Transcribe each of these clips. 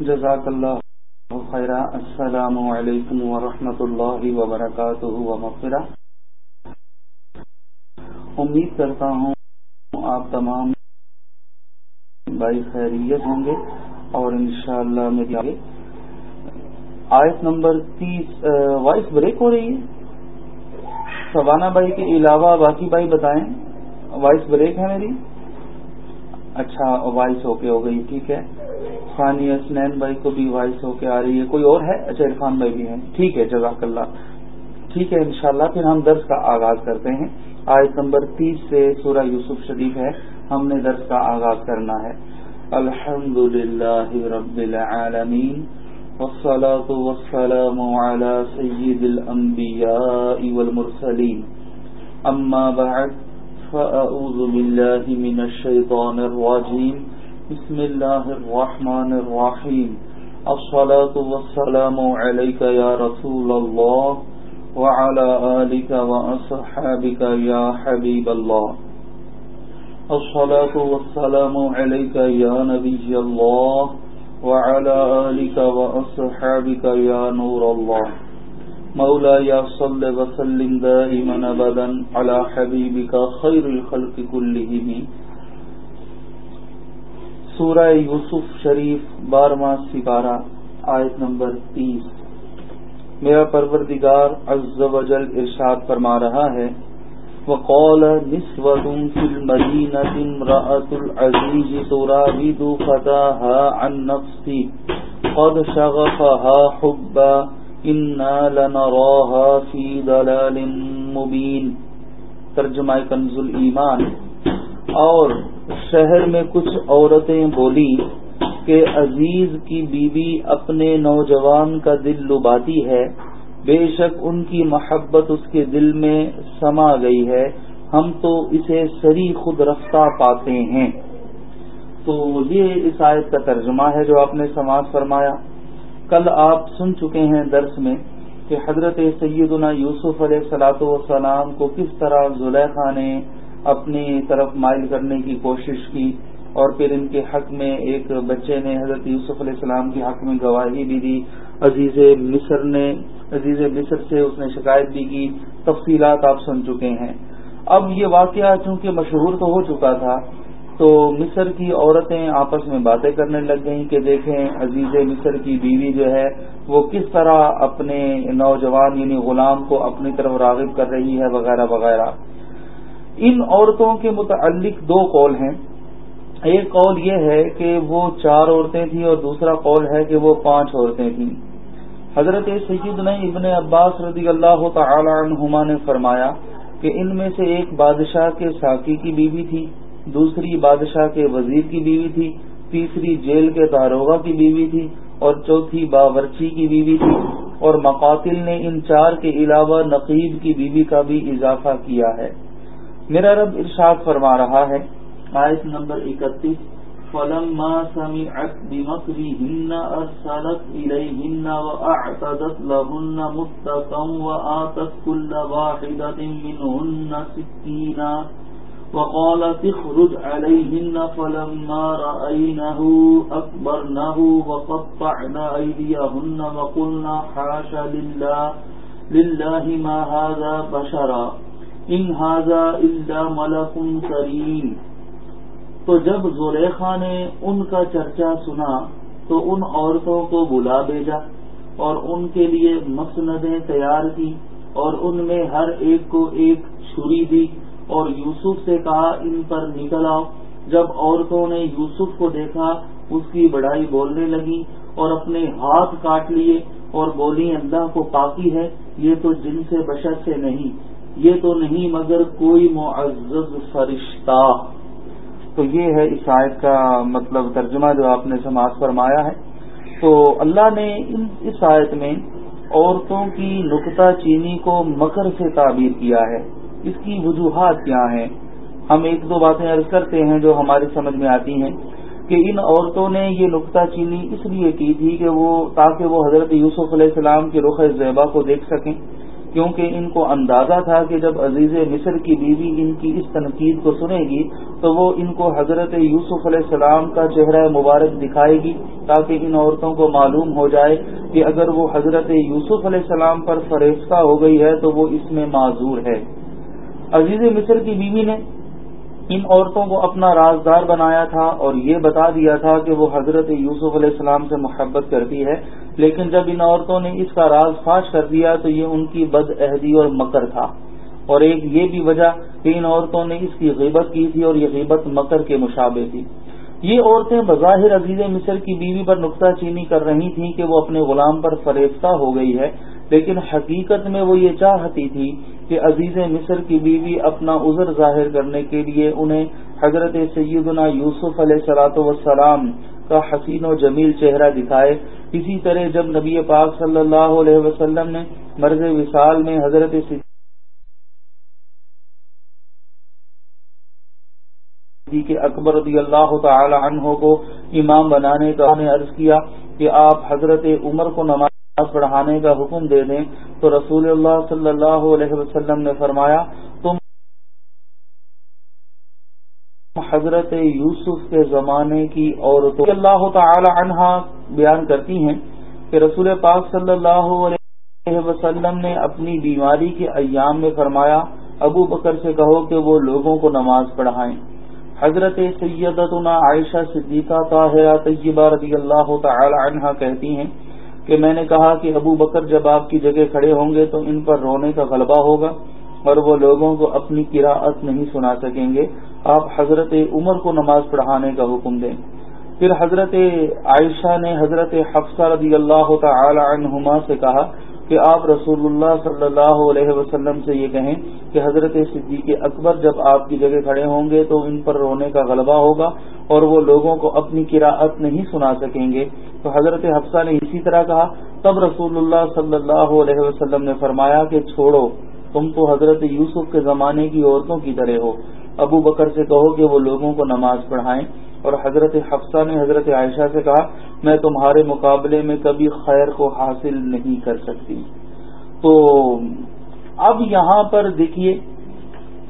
جزاک اللہ خیر السلام علیکم ورحمۃ اللہ وبرکاتہ ومغفرہ۔ امید کرتا ہوں آپ تمام بھائی خیریت ہوں گے اور انشاءاللہ میری آگے۔ آیت نمبر تیس وائس بریک ہو رہی ہے۔ سبانہ بھائی کے علاوہ باقی بھائی بتائیں۔ وائس بریک ہے میری؟ اچھا وائس اوکے ہو گئی، ٹھیک ہے۔ ثانی اسنین بھائی کو بھی وائس ہو کے آ رہی ہے۔ کوئی اور ہے؟ اچھا عرفان بھائی بھی ہیں۔ ٹھیک ہے، جزاک اللہ۔ ٹھیک ہے، انشاءاللہ پھر ہم درس کا آغاز کرتے ہیں۔ آیت نمبر تیس سے سورہ یوسف شریف ہے۔ ہم نے درس کا آغاز کرنا ہے۔ الحمد للہ رب العالمین، والصلاة والسلام على سید الانبیاء والمرسلین۔ اما بعد فأعوذ باللہ من الشیطان الرجیم۔ بسم اللہ الرحمن الرحیم۔ الصلاة والسلام علیکہ یا رسول اللہ وعلى آلك وأصحابك يا حبيب الله الصلاة والسلام عليك يا نبي الله وعلى آلك وأصحابك يا نور الله مولا يا صل وسلم دائما أبدا على حبيبك خير الخلق كلهم سورہ یوسف شریف بارہواں سپارہ آیت نمبر تیس۔ میرا پروردگار عز و جل ارشاد فرما رہا ہے، وقال نسوة في المدينة امرأة العزيز تراود فتاها عن نفسي، قد شغفها حبا، إنا لنراها في دلال مبين۔ ترجمہ کنز ایمان اور شہر میں کچھ عورتیں بولی کہ عزیز کی بیوی اپنے نوجوان کا دل لباتی ہے، بے شک ان کی محبت اس کے دل میں سما گئی ہے، ہم تو اسے سری خود رفتہ پاتے ہیں۔ تو یہ اس آیت کا ترجمہ ہے جو آپ نے سماج فرمایا۔ کل آپ سن چکے ہیں درس میں کہ حضرت سیدنا یوسف علیہ سلاۃ والسلام کو کس طرح زلیخا نے اپنی طرف مائل کرنے کی کوشش کی اور پھر ان کے حق میں ایک بچے نے حضرت یوسف علیہ السلام کے حق میں گواہی بھی دی۔ عزیز مصر نے، عزیز مصر سے اس نے شکایت بھی کی۔ تفصیلات آپ سن چکے ہیں۔ اب یہ واقعہ چونکہ مشہور تو ہو چکا تھا، تو مصر کی عورتیں آپس میں باتیں کرنے لگ گئیں کہ دیکھیں عزیز مصر کی بیوی جو ہے، وہ کس طرح اپنے نوجوان یعنی غلام کو اپنی طرف راغب کر رہی ہے وغیرہ وغیرہ۔ ان عورتوں کے متعلق دو قول ہیں۔ ایک قول یہ ہے کہ وہ چار عورتیں تھیں اور دوسرا قول ہے کہ وہ پانچ عورتیں تھیں۔ حضرت سید نے ابن عباس رضی اللہ تعالی عنہما نے فرمایا کہ ان میں سے ایک بادشاہ کے ساکی کی بیوی تھی، دوسری بادشاہ کے وزیر کی بیوی تھی، تیسری جیل کے داروغہ کی بیوی تھی اور چوتھی باورچی کی بیوی تھی۔ اور مقاتل نے ان چار کے علاوہ نقیب کی بیوی کا بھی اضافہ کیا ہے۔ میرا رب ارشاد فرما رہا ہے۔ آیت نمبر اکتیس، فلما سمعت بمكرهن أرسلت إليهن وأعتدت لهن متقا وآتت كل واحدة منهن سكينا وقالت اخرج عليهن فلما رأينه أكبرنه وقطعن أيديهن وقلنا حاش لله لله ما هذا بشرا۔ إن هذا إلا ملك كريم تو جب زوریخا نے ان کا چرچا سنا، تو ان عورتوں کو بلا بھیجا اور ان کے لیے مسندیں تیار کی اور ان میں ہر ایک کو ایک چھری دی اور یوسف سے کہا، ان پر نکل آؤ۔ جب عورتوں نے یوسف کو دیکھا، اس کی بڑائی بولنے لگی اور اپنے ہاتھ کاٹ لیے اور بولی، اللہ کو پاکی ہے، یہ تو جن سے بشر سے نہیں۔ یہ تو نہیں مگر کوئی معزز فرشتہ۔ تو یہ ہے اس آیت کا مطلب ترجمہ جو آپ نے سماعت فرمایا ہے۔ تو اللہ نے اس آیت میں عورتوں کی نقطہ چینی کو مکر سے تعبیر کیا ہے۔ اس کی وجوہات کیا ہیں؟ ہم ایک دو باتیں عرض کرتے ہیں جو ہماری سمجھ میں آتی ہیں کہ ان عورتوں نے یہ نقطہ چینی اس لیے کی تھی کہ وہ تاکہ وہ حضرت یوسف علیہ السلام کے رخ زیبا کو دیکھ سکیں۔ کیونکہ ان کو اندازہ تھا کہ جب عزیز مصر کی بیوی ان کی اس تنقید کو سنے گی، تو وہ ان کو حضرت یوسف علیہ السلام کا چہرہ مبارک دکھائے گی تاکہ ان عورتوں کو معلوم ہو جائے کہ اگر وہ حضرت یوسف علیہ السلام پر فریفتہ ہو گئی ہے تو وہ اس میں معذور ہے۔ عزیز مصر کی بیوی نے ان عورتوں کو اپنا رازدار بنایا تھا اور یہ بتا دیا تھا کہ وہ حضرت یوسف علیہ السلام سے محبت کرتی ہے۔ لیکن جب ان عورتوں نے اس کا راز فاش کر دیا تو یہ ان کی بد عہدی اور مکر تھا۔ اور ایک یہ بھی وجہ کہ ان عورتوں نے اس کی غیبت کی تھی اور یہ غیبت مکر کے مشابے تھی۔ یہ عورتیں بظاہر عزیز مصر کی بیوی پر نقطہ چینی کر رہی تھیں کہ وہ اپنے غلام پر فریفتہ ہو گئی ہے، لیکن حقیقت میں وہ یہ چاہتی تھی کہ عزیز مصر کی بیوی اپنا عذر ظاہر کرنے کے لیے انہیں حضرت سیدنا یوسف علیہ سلاۃ وسلام کا حسین و جمیل چہرہ دکھائے۔ اسی طرح جب نبی پاک صلی اللہ علیہ وسلم نے مرض وصال میں حضرت کہ اکبر رضی اللہ تعالی عنہ کو امام بنانے کا نے عرض کیا کہ آپ حضرت عمر کو نماز پڑھانے کا حکم دے دیں تو رسول اللہ صلی اللہ علیہ وسلم نے فرمایا تم حضرت یوسف کے زمانے کی عورتوں اللہ تعالی عنہ بیان کرتی ہیں کہ رسول پاک صلی اللہ علیہ وسلم نے اپنی بیماری کے ایام میں فرمایا، ابو بکر سے کہو کہ وہ لوگوں کو نماز پڑھائیں۔ حضرت سیدتنا عائشہ صدیقہ طاہرہ طیبہ رضی اللہ تعالی عنہ کہتی ہیں کہ میں نے کہا کہ ابو بکر جب آپ کی جگہ کھڑے ہوں گے تو ان پر رونے کا غلبہ ہوگا اور وہ لوگوں کو اپنی قراءت نہیں سنا سکیں گے۔ آپ حضرت عمر کو نماز پڑھانے کا حکم دیں۔ پھر حضرت عائشہ نے حضرت حفصہ رضی اللہ تعالی عنہما سے کہا کہ آپ رسول اللہ صلی اللہ علیہ وسلم سے یہ کہیں کہ حضرت صدیق اکبر جب آپ کی جگہ کھڑے ہوں گے تو ان پر رونے کا غلبہ ہوگا اور وہ لوگوں کو اپنی قراءت نہیں سنا سکیں گے۔ تو حضرت حفصہ نے اسی طرح کہا، تب رسول اللہ صلی اللہ علیہ وسلم نے فرمایا کہ چھوڑو، تم تو حضرت یوسف کے زمانے کی عورتوں کی طرح ہو۔ ابو بکر سے کہو کہ وہ لوگوں کو نماز پڑھائیں۔ اور حضرت حفصہ نے حضرت عائشہ سے کہا، میں تمہارے مقابلے میں کبھی خیر کو حاصل نہیں کر سکتی۔ تو اب یہاں پر دیکھیے،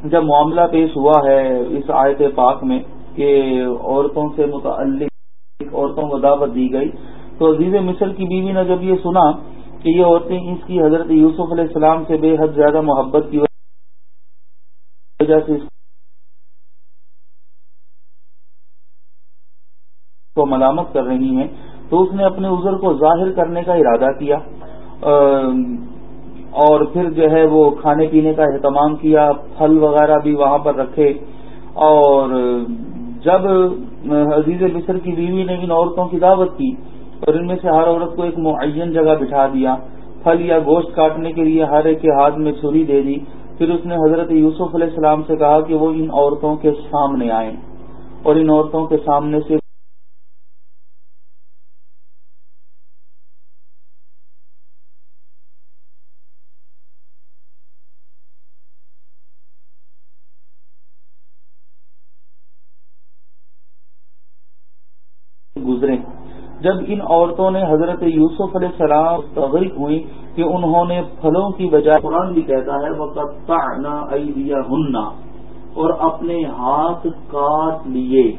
جب معاملہ پیش ہوا ہے اس آیت پاک میں کہ عورتوں سے متعلق عورتوں کو دعوت دی گئی، تو عزیز مصر کی بیوی نے جب یہ سنا کہ یہ عورتیں اس کی حضرت یوسف علیہ السلام سے بے حد زیادہ محبت کی وجہ سے کو ملامت کر رہی ہیں، تو اس نے اپنے عذر کو ظاہر کرنے کا ارادہ کیا اور پھر جو ہے وہ کھانے پینے کا اہتمام کیا، پھل وغیرہ بھی وہاں پر رکھے، اور جب عزیز مصر کی بیوی نے ان عورتوں کی دعوت کی، اور ان میں سے ہر عورت کو ایک معین جگہ بٹھا دیا، پھل یا گوشت کاٹنے کے لیے ہر ایک کے ہاتھ میں چھری دے دی، پھر اس نے حضرت یوسف علیہ السلام سے کہا کہ وہ ان عورتوں کے سامنے آئیں، اور ان عورتوں کے سامنے سے جب ان عورتوں نے حضرت یوسف علیہ السلام تغریق ہوئی کہ انہوں نے پھلوں کی بجائے قرآن بھی کہتا ہے وقت ہننا اور اپنے ہاتھ کاٹ لیے۔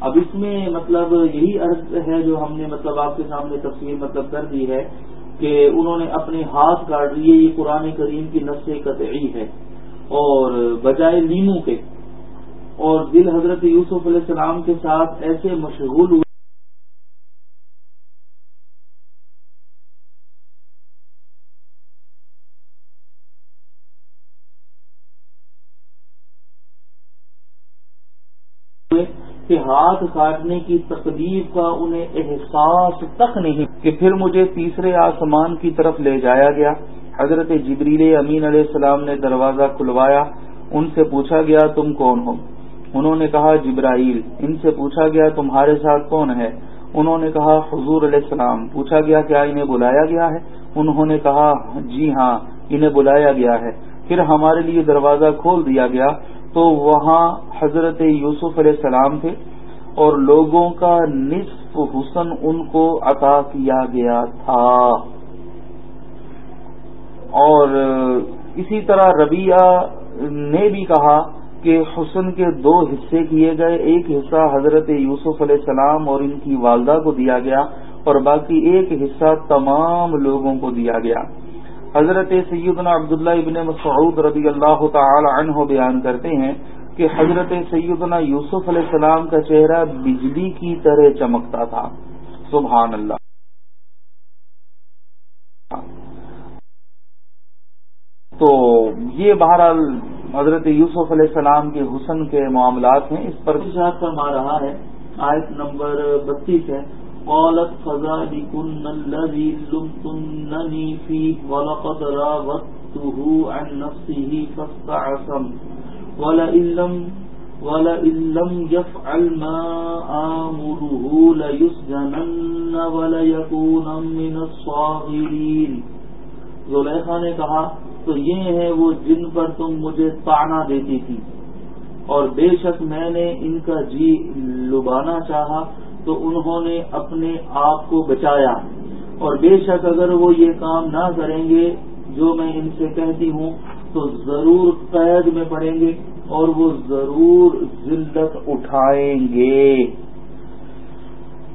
اب اس میں مطلب یہی عرض ہے جو ہم نے مطلب آپ کے سامنے تفصیل مطلب کر دی ہے کہ انہوں نے اپنے ہاتھ کاٹ لیے، یہ قرآن کریم کی نس قطعی ہے۔ اور بجائے لیمو کے۔ اور دل حضرت یوسف علیہ السلام کے ساتھ ایسے مشغول ہوئے کہ ہاتھ کاٹنے کی تکلیف کا انہیں احساس تک نہیں کہ پھر مجھے تیسرے آسمان کی طرف لے جایا گیا۔ حضرت جبریل امین علیہ السلام نے دروازہ کھلوایا، ان سے پوچھا گیا، تم کون ہو؟ انہوں نے کہا، جبرائیل. ان سے پوچھا گیا، تمہارے ساتھ کون ہے؟ انہوں نے کہا، حضور علیہ السلام. پوچھا گیا، کیا انہیں بلایا گیا ہے؟ انہوں نے کہا جی ہاں انہیں بلایا گیا ہے۔ پھر ہمارے لیے دروازہ کھول دیا گیا۔ تو وہاں حضرت یوسف علیہ السلام تھے اور لوگوں کا نصف حسن ان کو عطا کیا گیا تھا۔ اور اسی طرح ربیہ نے بھی کہا کہ حسن کے دو حصے کیے گئے۔ ایک حصہ حضرت یوسف علیہ السلام اور ان کی والدہ کو دیا گیا اور باقی ایک حصہ تمام لوگوں کو دیا گیا۔ حضرت سیدنا عبداللہ ابن مسعود رضی اللہ تعالی عنہ بیان کرتے ہیں کہ حضرت سیدنا یوسف علیہ السلام کا چہرہ بجلی کی طرح چمکتا تھا۔ سبحان اللہ۔ تو یہ بہرحال حضرت یوسف علیہ السلام کے حسن کے معاملات ہیں۔ اس پر فرما رہا ہے، آیت نمبر بتیس ہے۔ قالت فذلكن الذي لمتنني فيه ولقد راودته عن نفسه فاستعصم. ولئن لم ولئن لم يفعل ما آمره ليسجنن وليكون من الصاغرين. زلیخا نے کہا، تو یہ ہے وہ جن پر تم مجھے تانا دیتی تھی، اور بے شک میں نے ان کا جی لبانا چاہا تو انہوں نے اپنے آپ کو بچایا۔ اور بے شک اگر وہ یہ کام نہ کریں گے، جو میں ان سے کہتی ہوں، تو ضرور قید میں پڑیں گے اور وہ ضرور ذلت اٹھائیں گے۔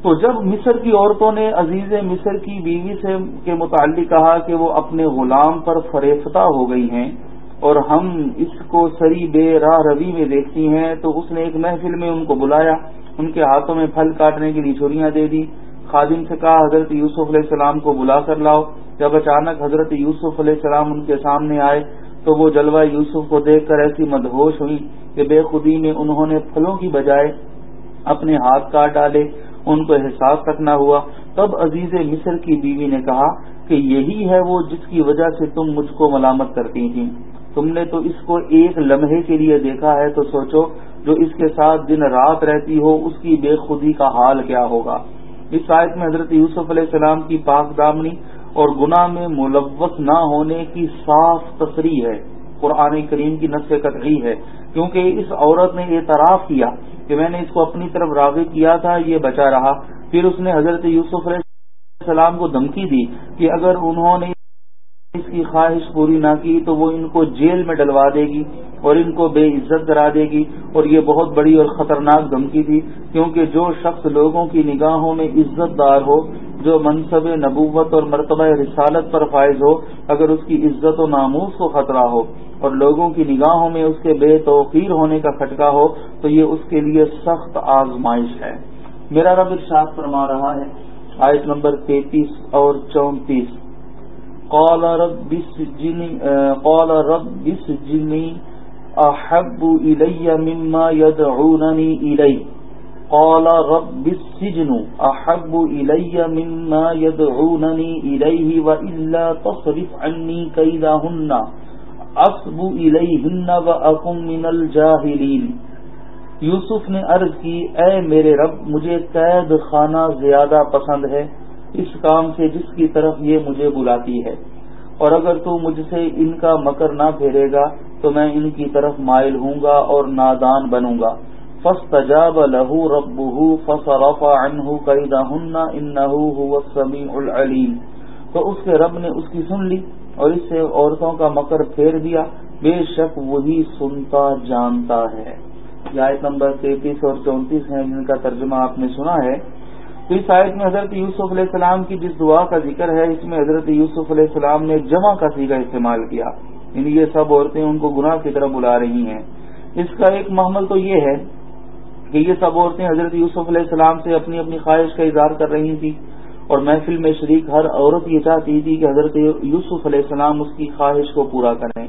تو جب مصر کی عورتوں نے عزیز مصر کی بیوی سے کے متعلق کہا کہ وہ اپنے غلام پر فریفتہ ہو گئی ہیں اور ہم اس کو سری بے راہ روی میں دیکھتی ہیں، تو اس نے ایک محفل میں ان کو بلایا۔ ان کے ہاتھوں میں پھل کاٹنے کی چھریاں دے دی۔ خادم سے کہا، حضرت یوسف علیہ السلام کو بلا کر لاؤ۔ جب اچانک حضرت یوسف علیہ السلام ان کے سامنے آئے، تو وہ جلوہ یوسف کو دیکھ کر ایسی مدہوش ہوئی کہ بے خودی میں انہوں نے پھلوں کی بجائے اپنے ہاتھ کاٹ ڈالے۔ ان کو احساس تک نہ ہوا۔ تب عزیز مصر کی بیوی نے کہا کہ یہی ہے وہ جس کی وجہ سے تم مجھ کو ملامت کرتی تھی تم نے تو اس کو ایک لمحے کے لیے دیکھا ہے، تو سوچو جو اس کے ساتھ دن رات رہتی ہو، اس کی بے خودی کا حال کیا ہوگا؟ اس آیت میں حضرت یوسف علیہ السلام کی پاک دامنی اور گناہ میں ملوث نہ ہونے کی صاف تصریح ہے۔ قرآن کریم کی نس قطعی ہے۔ کیونکہ اس عورت نے اعتراف کیا کہ میں نے اس کو اپنی طرف راغب کیا تھا، یہ بچا رہا۔ پھر اس نے حضرت یوسف علیہ السلام کو دھمکی دی کہ اگر انہوں نے اس کی خواہش پوری نہ کی تو وہ ان کو جیل میں ڈلوا دے گی اور ان کو بے عزت کرا دے گی اور یہ بہت بڑی اور خطرناک دھمکی تھی کیونکہ جو شخص لوگوں کی نگاہوں میں عزت دار ہو، جو منصب نبوت اور مرتبہ رسالت پر فائز ہو، اگر اس کی عزت و ناموس کو خطرہ ہو اور لوگوں کی نگاہوں میں اس کے بے توقیر ہونے کا کھٹکا ہو تو یہ اس کے لیے سخت آزمائش ہے۔ میرا رب ارشاد فرما رہا ہے، آیت نمبر تینتیس اور چونتیس۔ قال رب قال رب السجن احب الي مما يدعونني اليه قال رب السجن احب الي مما يدعونني اليه والا تصرف عني كيدهن اصب اليهن واكن من الجاهلين یوسف نے عرض کی، اے میرے رب، مجھے قید خانہ زیادہ پسند ہے۔ اس کام سے جس کی طرف یہ مجھے بلاتی ہے۔ اور اگر تو مجھ سے ان کا مکر نہ پھیرے گا، تو میں ان کی طرف مائل ہوں گا اور نادان بنوں گا۔ فس تجاب لہو رب فصرف عنہ قیدہن انہو هو السمیع العلیم۔ تو اس کے رب نے اس کی سن لی اور اس سے عورتوں کا مکر پھیر دیا۔ بے شک وہی سنتا جانتا ہے۔ یہ آیت نمبر تینتیس اور چونتیس ہیں، جن کا ترجمہ آپ نے سنا ہے۔ تو اس آیت میں حضرت یوسف علیہ السلام کی جس دعا کا ذکر ہے، اس میں حضرت یوسف علیہ السلام نے جمع کا سیگا استعمال کیا۔ یعنی یہ سب عورتیں ان کو گناہ کی طرف بلا رہی ہیں۔ اس کا ایک محمل تو یہ ہے کہ یہ سب عورتیں حضرت یوسف علیہ السلام سے اپنی اپنی خواہش کا اظہار کر رہی تھیں۔ اور محفل میں شریک ہر عورت یہ چاہتی تھی کہ حضرت یوسف علیہ السلام اس کی خواہش کو پورا کریں۔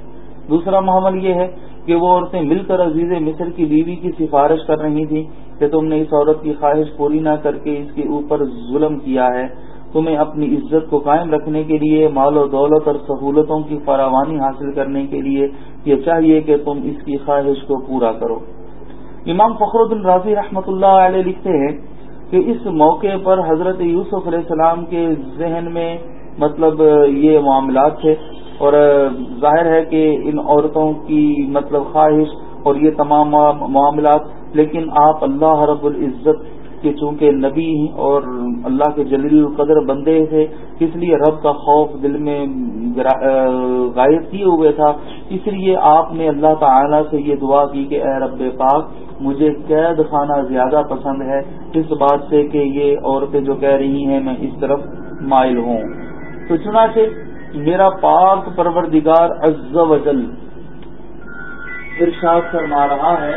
دوسرا محمل یہ ہے کہ وہ عورتیں مل کر عزیز مصر کی بیوی کی سفارش کر رہی تھیں کہ تم نے اس عورت کی خواہش پوری نہ کر کے اس کے اوپر ظلم کیا ہے۔ تمہیں اپنی عزت کو قائم رکھنے کے لیے، مال و دولت اور سہولتوں کی فراوانی حاصل کرنے کے لیے یہ چاہیے کہ تم اس کی خواہش کو پورا کرو۔ امام فخر الدین راضی رحمۃ اللہ علیہ لکھتے ہیں کہ اس موقع پر حضرت یوسف علیہ السلام کے ذہن میں مطلب یہ معاملات تھے۔ اور ظاہر ہے کہ ان عورتوں کی مطلب خواہش اور یہ تمام معاملات، لیکن آپ اللہ رب العزت کے چونکہ نبی اور اللہ کے جلیل القدر بندے تھے، اس لیے رب کا خوف دل میں غائب کیے ہوئے تھا۔ اس لیے آپ نے اللہ تعالی سے یہ دعا کی کہ اے رب پاک، مجھے قید خانہ زیادہ پسند ہے۔ اس بات سے کہ یہ عورتیں جو کہہ رہی ہیں، میں اس طرف مائل ہوں۔ تو چنانچہ میرا پاک پروردگار عز و جل ارشاد فرما رہا ہے۔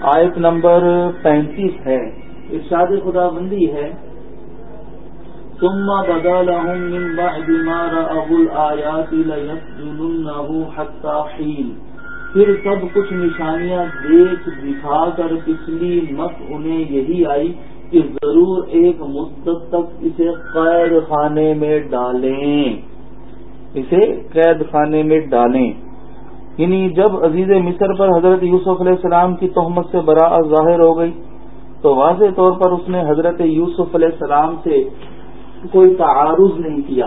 آیت نمبر پینتیس ہے۔ ارشاد خدا بندی ہے۔ ثم بدا لهم من بعد ما رأوا الآيات ليسجننه حتى حين۔ پھر سب کچھ نشانیاں دیکھ دکھا کر پچھلی مت انہیں یہی آئی کہ ضرور ایک مدت تک اسے قید خانے میں ڈالیں۔ اسے قید خانے میں ڈالیں۔ یعنی جب عزیز مصر پر حضرت یوسف علیہ السلام کی تہمت سے براعت ظاہر ہو گئی، تو واضح طور پر اس نے حضرت یوسف علیہ السلام سے کوئی تعارض نہیں کیا،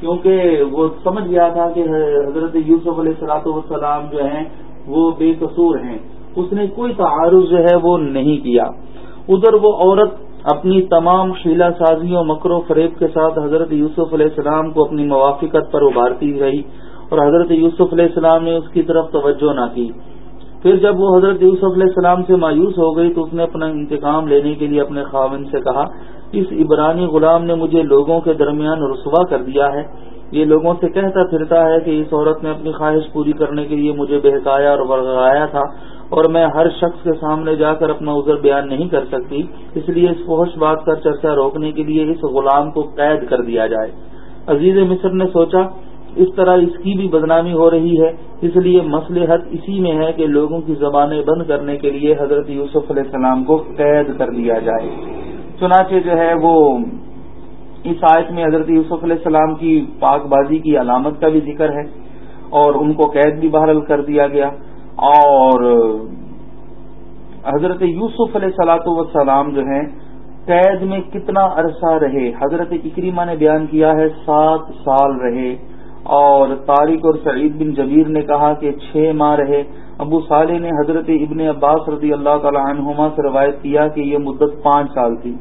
کیونکہ وہ سمجھ گیا تھا کہ حضرت یوسف علیہ السلاط والسلام جو ہیں، وہ بے قصور ہیں۔ اس نے کوئی تعارض جو ہے وہ نہیں کیا۔ ادھر وہ عورت اپنی تمام شیلا سازیوں مکر و فریب کے ساتھ حضرت یوسف علیہ السلام کو اپنی موافقت پر ابھارتی رہی اور حضرت یوسف علیہ السلام نے اس کی طرف توجہ نہ کی۔ پھر جب وہ حضرت یوسف علیہ السلام سے مایوس ہو گئی تو اس نے اپنا انتقام لینے کے لیے اپنے خاون سے کہا، اس عبرانی غلام نے مجھے لوگوں کے درمیان رسوا کر دیا ہے۔ یہ لوگوں سے کہتا پھرتا ہے کہ اس عورت نے اپنی خواہش پوری کرنے کے لیے مجھے بہکایا اور ورگایا تھا۔ اور میں ہر شخص کے سامنے جا کر اپنا عذر بیان نہیں کر سکتی، اس لیے اس فوش بات کا چرچا روکنے کے لیے اس غلام کو قید کر دیا جائے۔ عزیز مصر نے سوچا، اس طرح اس کی بھی بدنامی ہو رہی ہے، اس لیے مسلحت اسی میں ہے کہ لوگوں کی زبانیں بند کرنے کے لیے حضرت یوسف علیہ السلام کو قید کر دیا جائے۔ چنانچہ جو ہے وہ اس آیت میں حضرت یوسف علیہ السلام کی پاک بازی کی علامت کا بھی ذکر ہے اور ان کو قید بھی بحرل کر دیا گیا۔ اور حضرت یوسف علیہ سلاۃ وسلام جو ہیں، قید میں کتنا عرصہ رہے؟ حضرت اکریمہ نے بیان کیا ہے، سات سال رہے۔ اور طارق اور سعید بن جبیر نے کہا کہ چھ ماہ رہے۔ ابو صالح نے حضرت ابن عباس رضی اللہ تعالی عنہما سے روایت کیا کہ یہ مدت پانچ سال تھی۔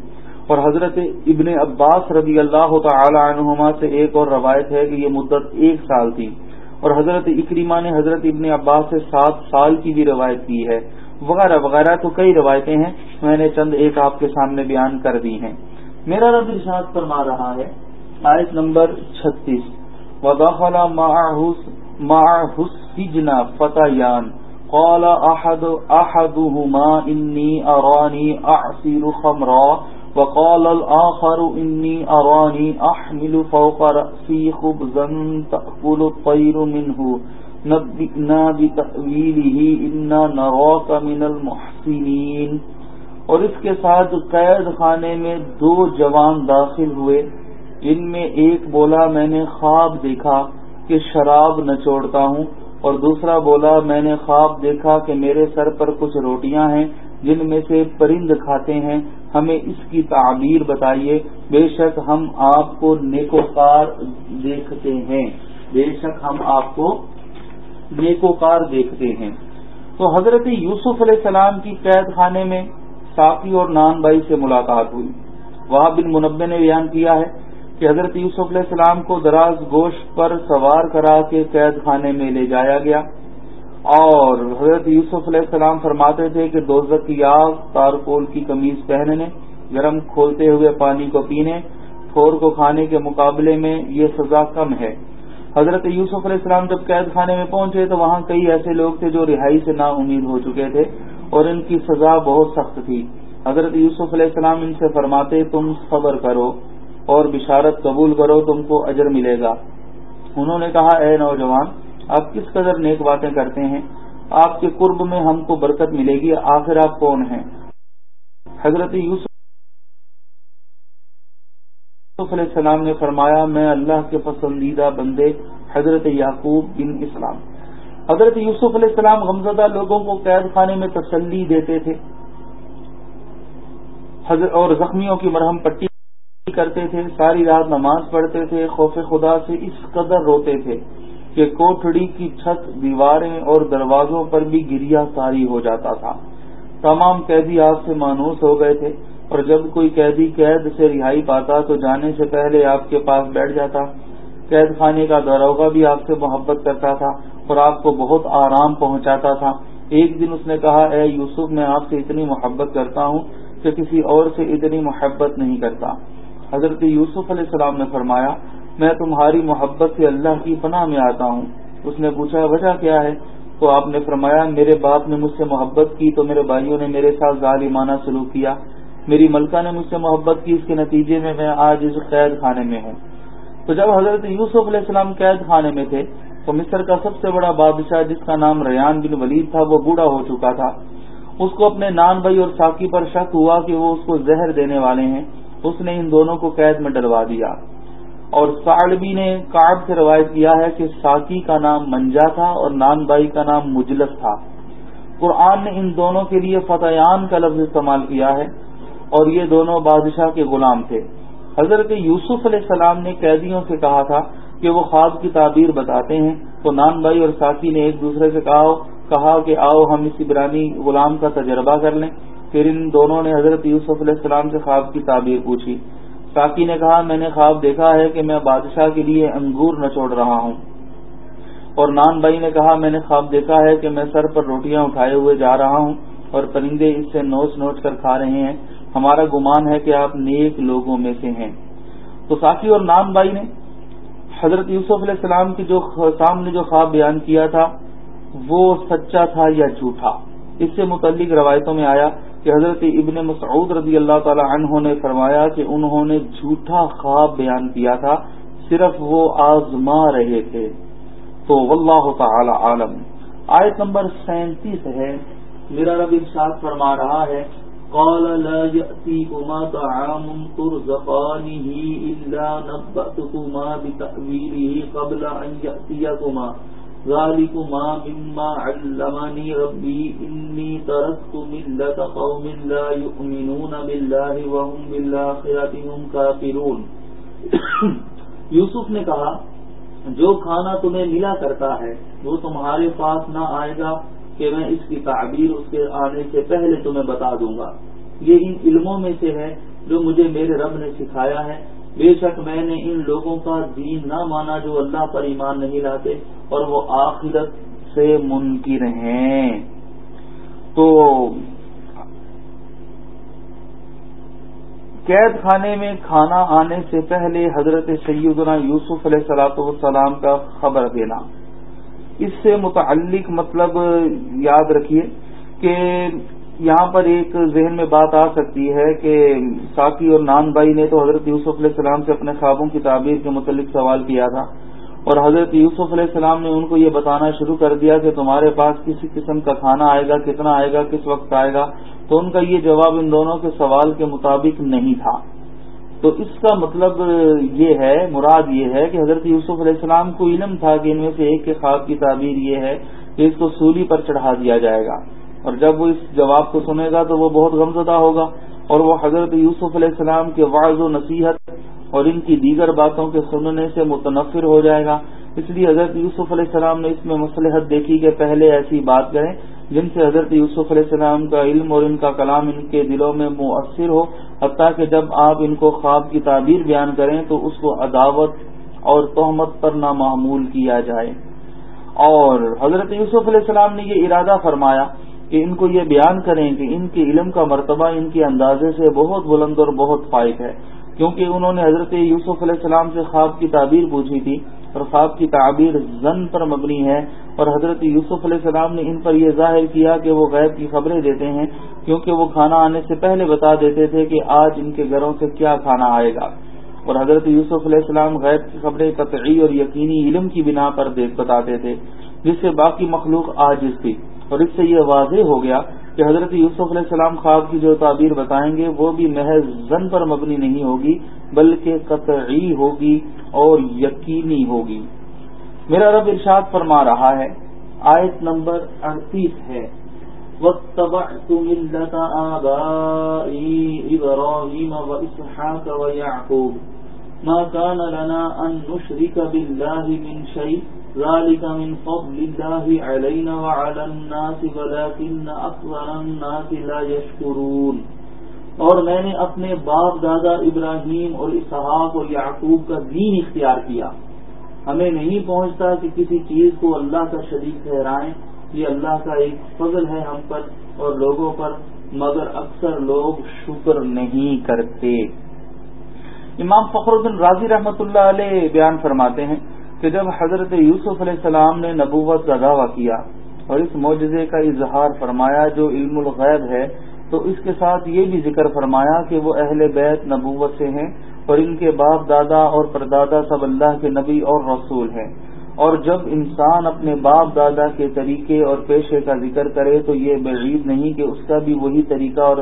اور حضرت ابن عباس رضی اللہ تعالی عنہما سے ایک اور روایت ہے کہ یہ مدت ایک سال تھی۔ اور حضرت اکریمہ نے حضرت ابن عباس سے سات سال کی بھی روایت کی ہے، وغیرہ وغیرہ تو کئی روایتیں ہیں، میں نے چند ایک آپ کے سامنے بیان کر دی ہیں۔ میرا رب ارشاد فرما رہا ہے، آیت نمبر چھتیس۔ ودخل معه معه السجن فتيان۔ قال أحد، أحدهما إني أراني أعصر خمرا۔ وقال الآخر إني أراني أحمل فوق رأسي خبزا تأكل الطير منه. نبئنا بتأويله، إنا نراك من المحسنين. اور اس کے ساتھ قید خانے میں دو جوان داخل ہوئے ان میں ایک بولا میں نے خواب دیکھا کہ شراب نچوڑتا ہوں، اور دوسرا بولا میں نے خواب دیکھا کہ میرے سر پر کچھ روٹیاں ہیں جن میں سے پرند کھاتے ہیں، ہمیں اس کی تعبیر بتائیے۔ بے شک ہم آپ کو نیکوکار دیکھتے ہیں۔ بے شک ہم آپ کو نیکوکار دیکھتے ہیں۔ تو حضرت یوسف علیہ السلام کی قید خانے میں ساقی اور نان بائی سے ملاقات ہوئی۔ وہاں بن منبع نے بیان کیا ہے کہ حضرت یوسف علیہ السلام کو دراز گوشت پر سوار کرا کے قید خانے میں لے جایا گیا۔ اور حضرت یوسف علیہ السلام فرماتے تھے کہ دوزت کی آگ تارکول کی قمیض پہننے، گرم کھولتے ہوئے پانی کو پینے، تھور کو کھانے کے مقابلے میں یہ سزا کم ہے۔ حضرت یوسف علیہ السلام جب قید خانے میں پہنچے تو وہاں کئی ایسے لوگ تھے جو رہائی سے نا امید ہو چکے تھے اور ان کی سزا بہت سخت تھی۔ حضرت یوسف علیہ السلام ان سے فرماتے، تم صبر کرو اور بشارت قبول کرو، تم کو اجر ملے گا۔ انہوں نے کہا، اے نوجوان آپ کس قدر نیک باتیں کرتے ہیں؟ آپ کے قرب میں ہم کو برکت ملے گی آخر آپ کون ہیں؟ حضرت یوسف علیہ السلام نے فرمایا، میں اللہ کے پسندیدہ بندے حضرت یعقوب بن اسلام۔ حضرت یوسف علیہ السلام غمزدہ لوگوں کو قید خانے میں تسلی دیتے تھے۔ اور زخمیوں کی مرہم پٹی کرتے تھے، ساری رات نماز پڑھتے تھے، خوف خدا سے اس قدر روتے تھے۔ کہ کوٹڑی کی چھت، دیواریں اور دروازوں پر بھی گریا ساری ہو جاتا تھا۔ تمام قیدی آپ سے مانوس ہو گئے تھے اور جب کوئی قیدی قید سے رہائی پاتا تو جانے سے پہلے آپ کے پاس بیٹھ جاتا۔ قید خانے کا دروگا بھی آپ سے محبت کرتا تھا اور آپ کو بہت آرام پہنچاتا تھا۔ ایک دن اس نے کہا، اے یوسف، میں آپ سے اتنی محبت کرتا ہوں کہ کسی اور سے اتنی محبت نہیں کرتا۔ حضرت یوسف علیہ السلام نے فرمایا میں تمہاری محبت سے اللہ کی پناہ میں آتا ہوں۔ اس نے پوچھا، وجہ کیا ہے؟ تو آپ نے فرمایا، میرے باپ نے مجھ سے محبت کی تو میرے بھائیوں نے میرے ساتھ ظالمانہ سلوک کیا۔ میری ملکہ نے مجھ سے محبت کی، اس کے نتیجے میں میں آج اس قید خانے میں ہوں۔ تو جب حضرت یوسف علیہ السلام قید خانے میں تھے، تو مصر کا سب سے بڑا بادشاہ، جس کا نام ریان بن ولید تھا، وہ بوڑھا ہو چکا تھا۔ اس کو اپنے نان بھائی اور ساکی پر شک ہوا کہ وہ اس کو زہر دینے والے ہیں۔ اس نے ان دونوں کو قید میں ڈلوا دیا۔ اور سالبی نے کارڈ سے روایت کیا ہے کہ ساکی کا نام منجا تھا اور نان بائی کا نام مجلس تھا۔ قرآن نے ان دونوں کے لیے فتحان کا لفظ استعمال کیا ہے اور یہ دونوں بادشاہ کے غلام تھے۔ حضرت یوسف علیہ السلام نے قیدیوں سے کہا تھا کہ وہ خواب کی تعبیر بتاتے ہیں۔ تو نان بھائی اور ساکی نے ایک دوسرے سے کہا کہا کہ آؤ ہم اس عبرانی غلام کا تجربہ کر لیں۔ پھر ان دونوں نے حضرت یوسف علیہ السلام سے خواب کی تعبیر پوچھی۔ ساکی نے کہا، میں نے خواب دیکھا ہے کہ میں بادشاہ کے لیے انگور نچوڑ رہا ہوں۔ اور نان بھائی نے کہا، میں نے خواب دیکھا ہے کہ میں سر پر روٹیاں اٹھائے ہوئے جا رہا ہوں اور پرندے اس سے نوچ نوچ کر کھا رہے ہیں۔ ہمارا گمان ہے کہ آپ نیک لوگوں میں سے ہیں۔ تو ساکی اور نان بھائی نے، حضرت یوسف علیہ السلام کی جو سامنے جو خواب بیان کیا تھا، وہ سچا تھا یا جھوٹا؟ اس سے متعلق روایتوں میں آیا کہ حضرت ابن مسعود رضی اللہ تعالی عنہ نے فرمایا کہ انہوں نے جھوٹا خواب بیان کیا تھا، صرف وہ آزما رہے تھے۔ تو واللہ تعالی عالم۔ آیت نمبر سینتیس ہے۔ میرا رب ارشاد فرما رہا ہے، قال لا يأتيكما طعام ترزقانه إلا نبأتكما بتأويله قبل أن يأتيكما۔ ذلكما مما علمني ربي إني تركت ملة قوم لا يؤمنون بالله وهم بالآخرة هم كافرون یوسف نے کہا، جو کھانا تمہیں ملا کرتا ہے، وہ تمہارے پاس نہ آئے گا کہ میں اس کی تعبیر اس کے آنے سے پہلے تمہیں بتا دوں گا۔ یہ ان علموں میں سے ہے جو مجھے میرے رب نے سکھایا ہے۔ بے شک میں نے ان لوگوں کا دین نہ مانا جو اللہ پر ایمان نہیں لاتے اور وہ آخرت سے منکر ہیں۔ تو قید خانے میں کھانا آنے سے پہلے حضرت سیدنا یوسف علیہ سلاۃ والسلام کا خبر دینا۔ اس سے متعلق مطلب یاد رکھیے کہ یہاں پر ایک ذہن میں بات آ سکتی ہے کہ ساکی اور نان بھائی نے تو حضرت یوسف علیہ السلام سے اپنے خوابوں کی تعبیر کے متعلق سوال کیا تھا۔ اور حضرت یوسف علیہ السلام نے ان کو یہ بتانا شروع کر دیا کہ تمہارے پاس کسی قسم کا کھانا آئے گا، کتنا آئے گا، کس وقت آئے گا؟ تو ان کا یہ جواب ان دونوں کے سوال کے مطابق نہیں تھا۔ تو اس کا مطلب یہ ہے، مراد یہ ہے کہ حضرت یوسف علیہ السلام کو علم تھا کہ ان میں سے ایک کے خواب کی تعبیر یہ ہے کہ اس کو سولی پر چڑھا دیا جائے گا۔ اور جب وہ اس جواب کو سنے گا تو وہ بہت غمزدہ ہوگا اور وہ حضرت یوسف علیہ السلام کے واض و نصیحت اور ان کی دیگر باتوں کے سننے سے متنفر ہو جائے گا۔ اس لیے حضرت یوسف علیہ السلام نے اس میں مصلحت دیکھی کہ پہلے ایسی بات کریں جن سے حضرت یوسف علیہ السلام کا علم اور ان کا کلام ان کے دلوں میں مؤثر ہو، حتیٰ کہ جب آپ ان کو خواب کی تعبیر بیان کریں تو اس کو عداوت اور تہمت پر نہ معمول کیا جائے۔ اور حضرت یوسف علیہ السلام نے یہ ارادہ فرمایا کہ ان کو یہ بیان کریں کہ ان کے علم کا مرتبہ ان کے اندازے سے بہت بلند اور بہت فائق ہے۔ کیونکہ انہوں نے حضرت یوسف علیہ السلام سے خواب کی تعبیر پوچھی تھی اور خواب کی تعبیر زن پر مبنی ہے اور حضرت یوسف علیہ السلام نے ان پر یہ ظاہر کیا کہ وہ غیب کی خبریں دیتے ہیں، کیونکہ وہ کھانا آنے سے پہلے بتا دیتے تھے کہ آج ان کے گھروں سے کیا کھانا آئے گا۔ اور حضرت یوسف علیہ السلام غیب کی خبریں قطعی اور یقینی علم کی بنا پر بتاتے تھے، جس سے باقی مخلوق آجز تھی۔ اور اس سے یہ واضح ہو گیا کہ حضرت یوسف علیہ السلام خواب کی جو تعبیر بتائیں گے، وہ بھی محض زن پر مبنی نہیں ہوگی، بلکہ قطعی ہوگی اور یقینی ہوگی۔ میرا رب ارشاد فرما رہا ہے، آیت نمبر اڑتیس ہے۔ واتبعت ملة آبائي إبراهيم وإسحاق ويعقوب۔ ما كان لنا أن نشرك بالله من شيء ذلك من فضل الله علينا وعلى الناس ولكن أكثر الناس لا يشكرون۔ اور میں نے اپنے باپ دادا ابراہیم اور اسحاق اور یعقوب کا دین اختیار کیا۔ ہمیں نہیں پہنچتا کہ کسی چیز کو اللہ کا شریک ٹھہرائیں۔ یہ اللہ کا ایک فضل ہے ہم پر اور لوگوں پر، مگر اکثر لوگ شکر نہیں کرتے۔ امام فخر الدین راضی رحمت اللہ علیہ بیان فرماتے ہیں کہ جب حضرت یوسف علیہ السلام نے نبوت کا دعویٰ کیا اور اس معجزے کا اظہار فرمایا جو علم الغیب ہے، تو اس کے ساتھ یہ بھی ذکر فرمایا کہ وہ اہل بیت نبوت سے ہیں اور ان کے باپ دادا اور پردادا سب اللہ کے نبی اور رسول ہیں۔ اور جب انسان اپنے باپ دادا کے طریقے اور پیشے کا ذکر کرے تو یہ بعید نہیں کہ اس کا بھی وہی طریقہ اور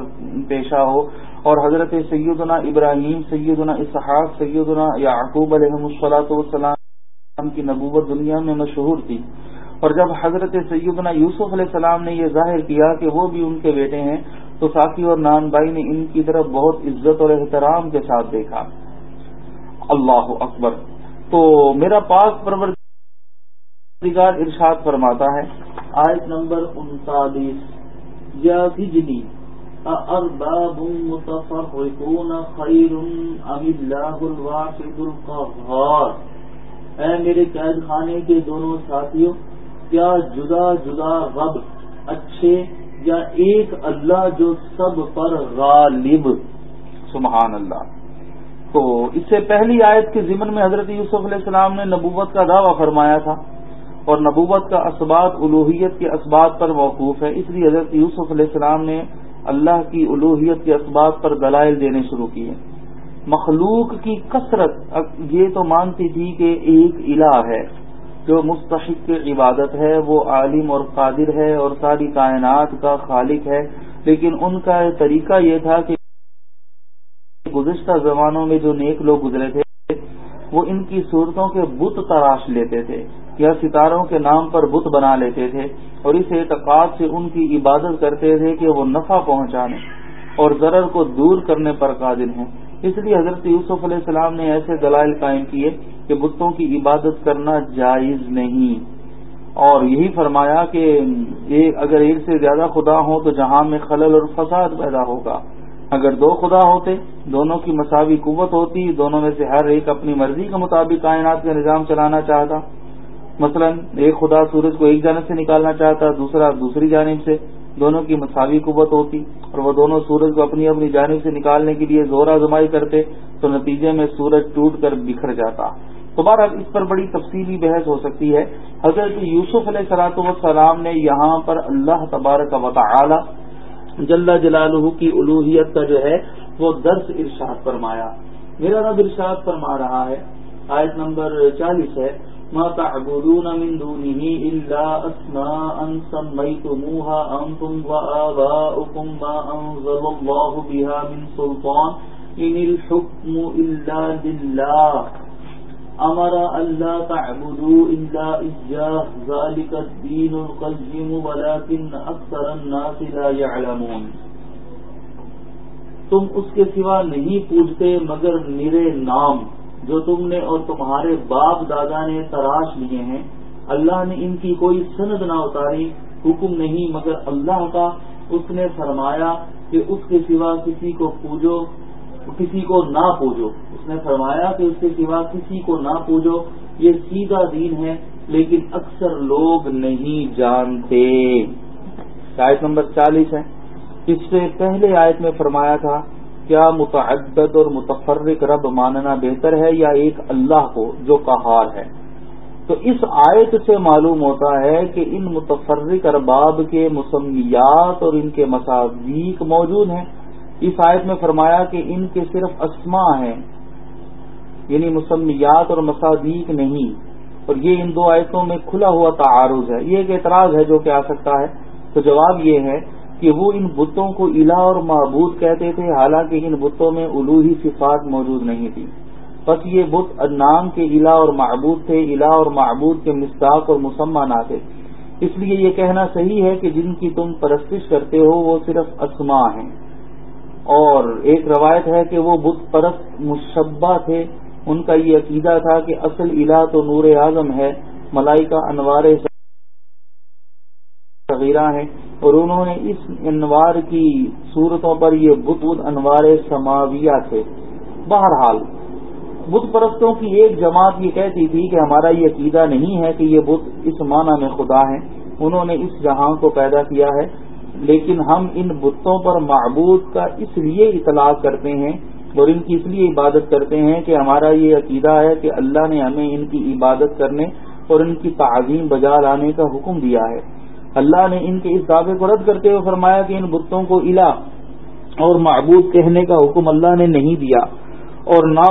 پیشہ ہو۔ اور حضرت سیدنا ابراہیم، سیدنا اسحاق، سیدنا یعقوب علیہ السلاۃ والسلام کی نبوت دنیا میں مشہور تھی۔ اور جب حضرت سیدنا یوسف علیہ السلام نے یہ ظاہر کیا کہ وہ بھی ان کے بیٹے ہیں، تو ساقی اور نان بھائی نے ان کی طرف بہت عزت اور احترام کے ساتھ دیکھا۔ اللہ اکبر۔ تو میرا پاک پرور ارشاد فرماتا ہے۔ آیت نمبر انتالیس۔ یا بجلی ارباب متفرقون خیر ام اللہ الواحد القہار اے میرے قید خانے کے دونوں ساتھیوں، کیا جدا جدا رب اچھے یا ایک اللہ جو سب پر غالب؟ سبحان اللہ۔ تو اس سے پہلی آیت کے ضمن میں حضرت یوسف علیہ السلام نے نبوت کا دعویٰ فرمایا تھا اور نبوت کا اسباب الوحیت کے اسباب پر موقوف ہے۔ اس لیے حضرت یوسف علیہ السلام نے اللہ کی الوحیت کے اسباب پر دلائل دینے شروع کیے۔ مخلوق کی کثرت یہ تو مانتی تھی کہ ایک الہ ہے، جو مستحق عبادت ہے، وہ عالم اور قادر ہے اور ساری کائنات کا خالق ہے۔ لیکن ان کا طریقہ یہ تھا کہ گزشتہ زمانوں میں جو نیک لوگ گزرے تھے، وہ ان کی صورتوں کے بت تراش لیتے تھے یا ستاروں کے نام پر بت بنا لیتے تھے اور اس اعتقاد سے ان کی عبادت کرتے تھے کہ وہ نفع پہنچانے اور ضرر کو دور کرنے پر قادر ہیں۔ اس لیے حضرت یوسف علیہ السلام نے ایسے دلائل قائم کیے کہ بتوں کی عبادت کرنا جائز نہیں۔ اور یہی فرمایا کہ اگر ایک سے زیادہ خدا ہوں تو جہاں میں خلل اور فساد پیدا ہوگا۔ اگر دو خدا ہوتے، دونوں کی مساوی قوت ہوتی، دونوں میں سے ہر ایک اپنی مرضی کے مطابق کائنات کا نظام چلانا چاہتا۔ مثلا ایک خدا سورج کو ایک جانب سے نکالنا چاہتا، دوسرا دوسری جانب سے۔ دونوں کی مساوی قوت ہوتی اور وہ دونوں سورج کو اپنی اپنی جانب سے نکالنے کے لیے زور آزمائی کرتے تو نتیجے میں سورج ٹوٹ کر بکھر جاتا۔ تو بہرحال اس پر بڑی تفصیلی بحث ہو سکتی ہے۔ حضرت یوسف علیہ سلاۃ والسلام نے یہاں پر اللہ تبارک و تعالی جل جلالہ کی الوحیت کا جو ہے وہ درس ارشاد فرمایا۔ میرا رب ارشاد فرما رہا ہے۔ آیت نمبر چالیس ہے۔ ما تعبدون من دونه إلا أسماء سميتموها أنتم وآباؤكم ما أنزل الله بها من سلطان. إن الحكم إلا لله. أمر ألا تعبدوا إلا إجاه ذلك الدين القيم، ولكن أكثر الناس لا يعلمون. تم اس کے سوا نہیں پوجتے مگر میرے نام. جو تم نے اور تمہارے باپ دادا نے تراش لیے ہیں۔ اللہ نے ان کی کوئی سند نہ اتاری، حکم نہیں، مگر اللہ کا اس نے فرمایا کہ اس کے سوا کسی کو پوجو، کسی کو نہ پوجو۔ اس نے فرمایا کہ اس کے سوا کسی کو نہ پوجو۔ یہ سیدھا دین ہے، لیکن اکثر لوگ نہیں جانتے۔ آیت نمبر چالیس ہے۔ اس سے پہلے آیت میں فرمایا تھا کیا متعدد اور متفرق رب ماننا بہتر ہے یا ایک اللہ کو جو کہار ہے؟ تو اس آیت سے معلوم ہوتا ہے کہ ان متفرق ارباب کے مسمیات اور ان کے مصادیق موجود ہیں۔ اس آیت میں فرمایا کہ ان کے صرف اسما ہیں یعنی مسمیات اور مصادیق نہیں۔ اور یہ ان دو آیتوں میں کھلا ہوا تعارض ہے۔ یہ ایک اعتراض ہے جو کہ آ سکتا ہے۔ تو جواب یہ ہے کہ وہ ان بتوں کو الہ اور معبود کہتے تھے، حالانکہ ان بتوں میں الوحی صفات موجود نہیں تھی۔ بس یہ بت نام کے الہ اور معبود تھے، الہ اور معبود کے مستاق اور مسمہ نہ تھے۔ اس لیے یہ کہنا صحیح ہے کہ جن کی تم پرستش کرتے ہو، وہ صرف اسما ہیں۔ اور ایک روایت ہے کہ وہ بت پرست مشبہ تھے۔ ان کا یہ عقیدہ تھا کہ اصل الہ تو نور اعظم ہے ملائی کا انوار صغیرہ ہیں۔ اور انہوں نے اس انوار کی صورتوں پر یہ بت انوار سماویہ تھے۔ بہرحال، بت پرستوں کی ایک جماعت یہ کہتی تھی کہ ہمارا یہ عقیدہ نہیں ہے کہ یہ بت اس معنی میں خدا ہیں۔ انہوں نے اس جہاں کو پیدا کیا ہے۔ لیکن ہم ان بتوں پر معبود کا اس لیے اطلاع کرتے ہیں اور ان کی اس لیے عبادت کرتے ہیں کہ ہمارا یہ عقیدہ ہے کہ اللہ نے ہمیں ان کی عبادت کرنے اور ان کی تعظیم بجا لانے کا حکم دیا ہے۔ اللہ نے ان کے اس دعوے کو رد کرتے ہوئے فرمایا کہ ان بتوں کو الہ اور معبود کہنے کا حکم اللہ نے نہیں دیا اور نہ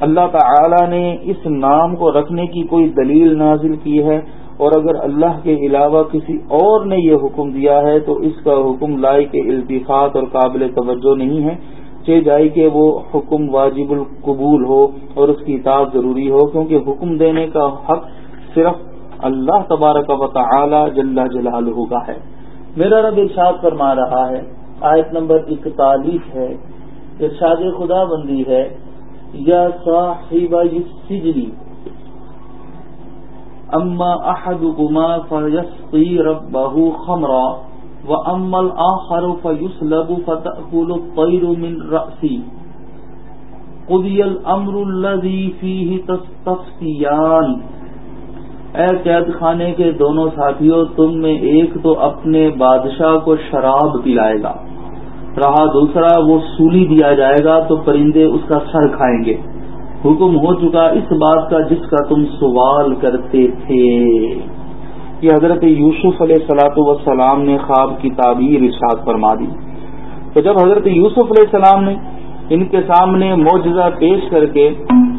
اللہ تعالی نے اس نام کو رکھنے کی کوئی دلیل نازل کی ہے اور اگر اللہ کے علاوہ کسی اور نے یہ حکم دیا ہے تو اس کا حکم لائی کے التفاط اور قابل توجہ نہیں ہے۔ چے جائے کہ وہ حکم واجب القبول ہو اور اس کی اطاعت ضروری ہو، کیونکہ حکم دینے کا حق صرف اللہ تبارک و تعالی جل جلالہ کا ہے۔ میرا رب ارشاد فرما رہا ہے، آیت نمبر اکتالیس ہے، ارشاد خدا بندی ہے، یا صاحب سجری اما احدكما فيسقي ربه خمرا واما الاخر فيسلب فتاكل الطير من راسه قضي الامر الذي فيه تستفتيان اے قید خانے کے دونوں ساتھیوں، تم میں ایک تو اپنے بادشاہ کو شراب پلائے گا۔ رہا دوسرا، وہ سولی دیا جائے گا تو پرندے اس کا سر کھائیں گے۔ حکم ہو چکا اس بات کا جس کا تم سوال کرتے تھے۔ یہ حضرت یوسف علیہ سلاۃ وسلام نے خواب کی تعبیر ارشاد فرما دی۔ تو جب حضرت یوسف علیہ السلام نے ان کے سامنے معجزہ پیش کر کے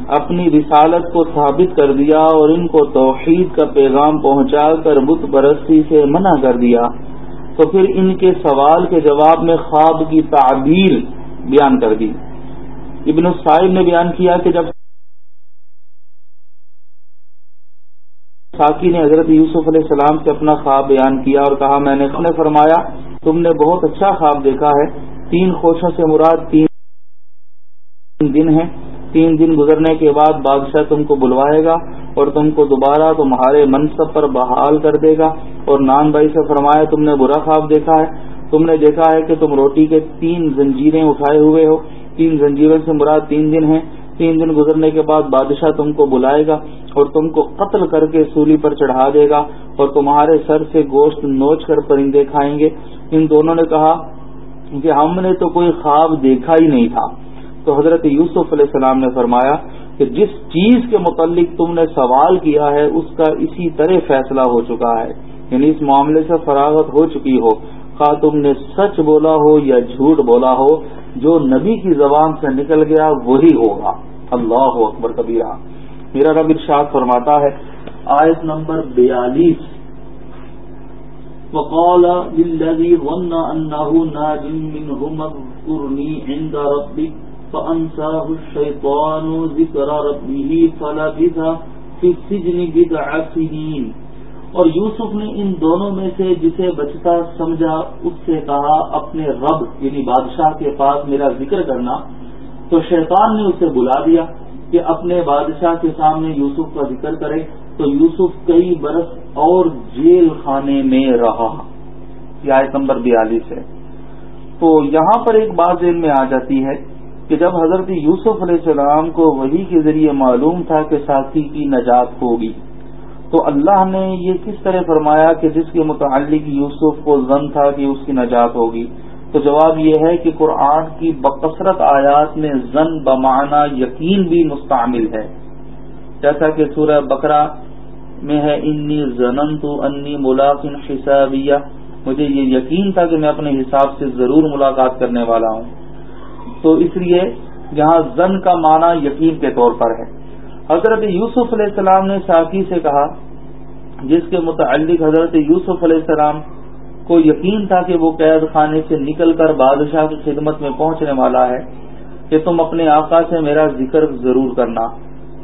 اپنی رسالت کو ثابت کر دیا اور ان کو توحید کا پیغام پہنچا کر بت پرستی سے منع کر دیا۔ تو پھر ان کے سوال کے جواب میں خواب کی تعبیر بیان کر دی۔ ابن الصائب نے بیان کیا کہ جب ساکی نے حضرت یوسف علیہ السلام سے اپنا خواب بیان کیا اور کہا، میں نے فرمایا، تم نے بہت اچھا خواب دیکھا ہے۔ تین خوشوں سے مراد تین دن ہیں۔ تین دن گزرنے کے بعد بادشاہ تم کو بلوائے گا اور تم کو دوبارہ تمہارے منصب پر بحال کر دے گا اور نان بھائی سے فرمایا تم نے برا خواب دیکھا ہے۔ تم نے دیکھا ہے کہ تم روٹی کے تین زنجیریں اٹھائے ہوئے ہو۔ تین زنجیروں سے مراد تین دن ہیں۔ تین دن گزرنے کے بعد بادشاہ تم کو بلائے گا اور تم کو قتل کر کے سولی پر چڑھا دے گا اور تمہارے سر سے گوشت نوچ کر پرندے کھائیں گے۔ ان دونوں نے کہا کہ ہم نے تو کوئی خواب دیکھا ہی نہیں تھا۔ تو حضرت یوسف علیہ السلام نے فرمایا کہ جس چیز کے متعلق تم نے سوال کیا ہے، اس کا اسی طرح فیصلہ ہو چکا ہے۔ یعنی اس معاملے سے فراغت ہو چکی ہو۔ خواہ تم نے سچ بولا ہو یا جھوٹ بولا ہو، جو نبی کی زبان سے نکل گیا، وہی ہوگا۔ اللہ اکبر کبیرہ۔ میرا رب ارشاد فرماتا ہے، آیت نمبر بیالیس۔ وقال للذي ظن انه ناج منه عند ربك فانساه الشيطان ذكر ربه فلبث في السجن بضع سنين اور یوسف نے ان دونوں میں سے جسے بچتا سمجھا، اس سے کہا، اپنے رب یعنی بادشاہ کے پاس میرا ذکر کرنا۔ تو شیطان نے اسے بلا دیا کہ اپنے بادشاہ کے سامنے یوسف کا ذکر کرے۔ تو یوسف کئی برس اور جیل خانے میں رہا۔ یہ آیت نمبر بیالیس ہے۔ تو یہاں پر ایک بات ذہن میں آ جاتی ہے کہ جب حضرت یوسف علیہ السلام کو وہی کے ذریعے معلوم تھا کہ ساتھی کی نجات ہوگی، تو اللہ نے یہ کس طرح فرمایا کہ جس کے متعلق یوسف کو زن تھا کہ اس کی نجات ہوگی؟ تو جواب یہ ہے کہ قرآن کی بکثرت آیات میں زن بمانا یقین بھی مستعمل ہے۔ جیسا کہ سورہ بکرا میں ہے، انی زنن تو انی ملاقن حسابیہ مجھے یہ یقین تھا کہ میں اپنے حساب سے ضرور ملاقات کرنے والا ہوں۔ تو اس لیے یہاں زن کا معنی یقین کے طور پر ہے۔ حضرت یوسف علیہ السلام نے ساکی سے کہا، جس کے متعلق حضرت یوسف علیہ السلام کو یقین تھا کہ وہ قید خانے سے نکل کر بادشاہ کی خدمت میں پہنچنے والا ہے، کہ تم اپنے آقا سے میرا ذکر ضرور کرنا۔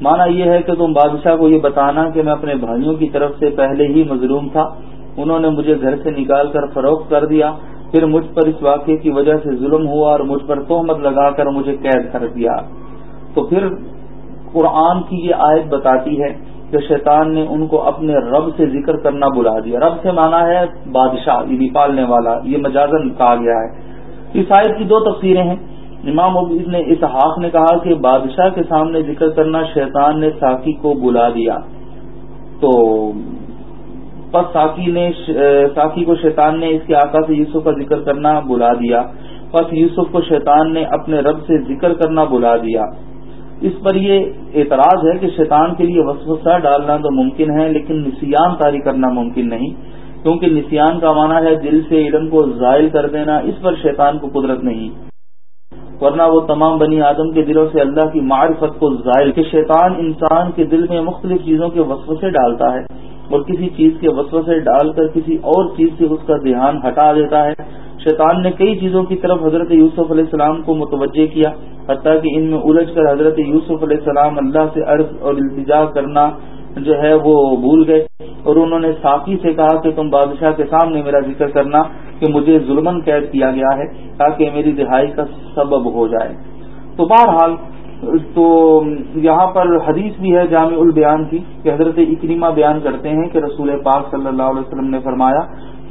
مانا یہ ہے کہ تم بادشاہ کو یہ بتانا کہ میں اپنے بھائیوں کی طرف سے پہلے ہی مظلوم تھا، انہوں نے مجھے گھر سے نکال کر فروخت کر دیا پھر مجھ پر اس واقعے کی وجہ سے ظلم ہوا اور مجھ پر تہمت لگا کر مجھے قید کر دیا۔ تو پھر قرآن کی یہ آیت بتاتی ہے کہ شیطان نے ان کو اپنے رب سے ذکر کرنا بلا دیا۔ رب سے مانا ہے بادشاہ یعنی پالنے والا، یہ مجازن کہا گیا ہے۔ اس آیت کی دو تفسیریں ہیں۔ امام ابن اتحاق نے کہا کہ بادشاہ کے سامنے ذکر کرنا شیطان نے ساکی کو بلا دیا۔ تو پس ساکی نے ساکی کو شیطان نے اس کے آقا سے یوسف کا ذکر کرنا بلا دیا۔ پس یوسف کو شیطان نے اپنے رب سے ذکر کرنا بلا دیا۔ اس پر یہ اعتراض ہے کہ شیطان کے لیے وسوسہ ڈالنا تو ممکن ہے، لیکن نسیان تاری کرنا ممکن نہیں۔ کیونکہ نسیان کا معنی ہے دل سے علم کو زائل کر دینا، اس پر شیطان کو قدرت نہیں۔ ورنہ وہ تمام بنی آدم کے دلوں سے اللہ کی معرفت کو ظاہر کہ شیطان انسان کے دل میں مختلف چیزوں کے وسوسے ڈالتا ہے۔ اور کسی چیز کے وسوسے ڈال کر کسی اور چیز سے اس کا دھیان ہٹا دیتا ہے۔ شیطان نے کئی چیزوں کی طرف حضرت یوسف علیہ السلام کو متوجہ کیا، حتیٰ کہ ان میں الجھ کر حضرت یوسف علیہ السلام اللہ سے عرض اور التجا کرنا جو ہے وہ بھول گئے۔ اور انہوں نے ساقی سے کہا کہ تم بادشاہ کے سامنے میرا ذکر کرنا کہ مجھے ظلم قید کیا گیا ہے تاکہ میری دہائی کا سبب ہو جائے۔ تو بہرحال تو یہاں پر حدیث بھی ہے جامع البیان کی کہ حضرت اکریمہ بیان کرتے ہیں کہ رسول پاک صلی اللہ علیہ وسلم نے فرمایا،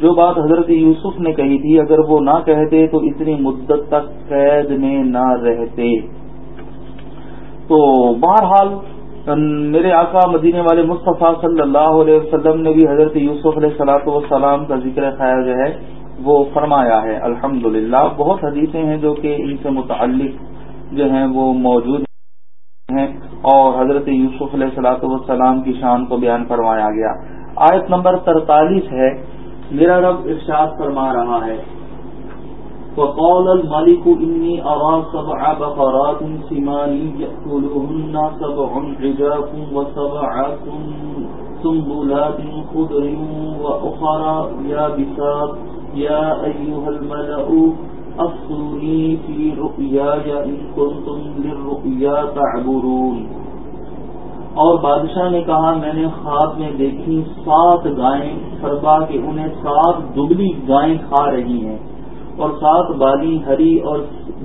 جو بات حضرت یوسف نے کہی تھی، اگر وہ نہ کہتے تو اتنی مدت تک قید میں نہ رہتے۔ تو بہرحال، میرے آقا مدینے والے مصطفیٰ صلی اللہ علیہ وسلم نے بھی حضرت یوسف علیہ صلاح والسلام کا ذکر خیر جو ہے، وہ فرمایا ہے۔ الحمد بہت حدیثیں ہیں جو کہ ان سے متعلق جو ہیں وہ موجود ہیں اور حضرت یوسف علیہ صلاح والسلام کی شان کو بیان فرمایا گیا۔ آیت نمبر ترتالیس ہے، میرا رب ارشاد فرما رہا ہے۔ وقال الملك إني أرى سبع بقرات سمان يأكلهن سبع عجاف وسبع سنبلات خضر وأخرى يابسات يا أيها الملأ أفضوني في رؤياي إن كنتم للرؤيا تعبرون اور بادشاہ نے کہا، میں نے خواب میں دیکھی سات گائیں فربا کہ انہیں سات دبلی گائیں کھا رہی ہیں۔ اور سات بالی ہری اور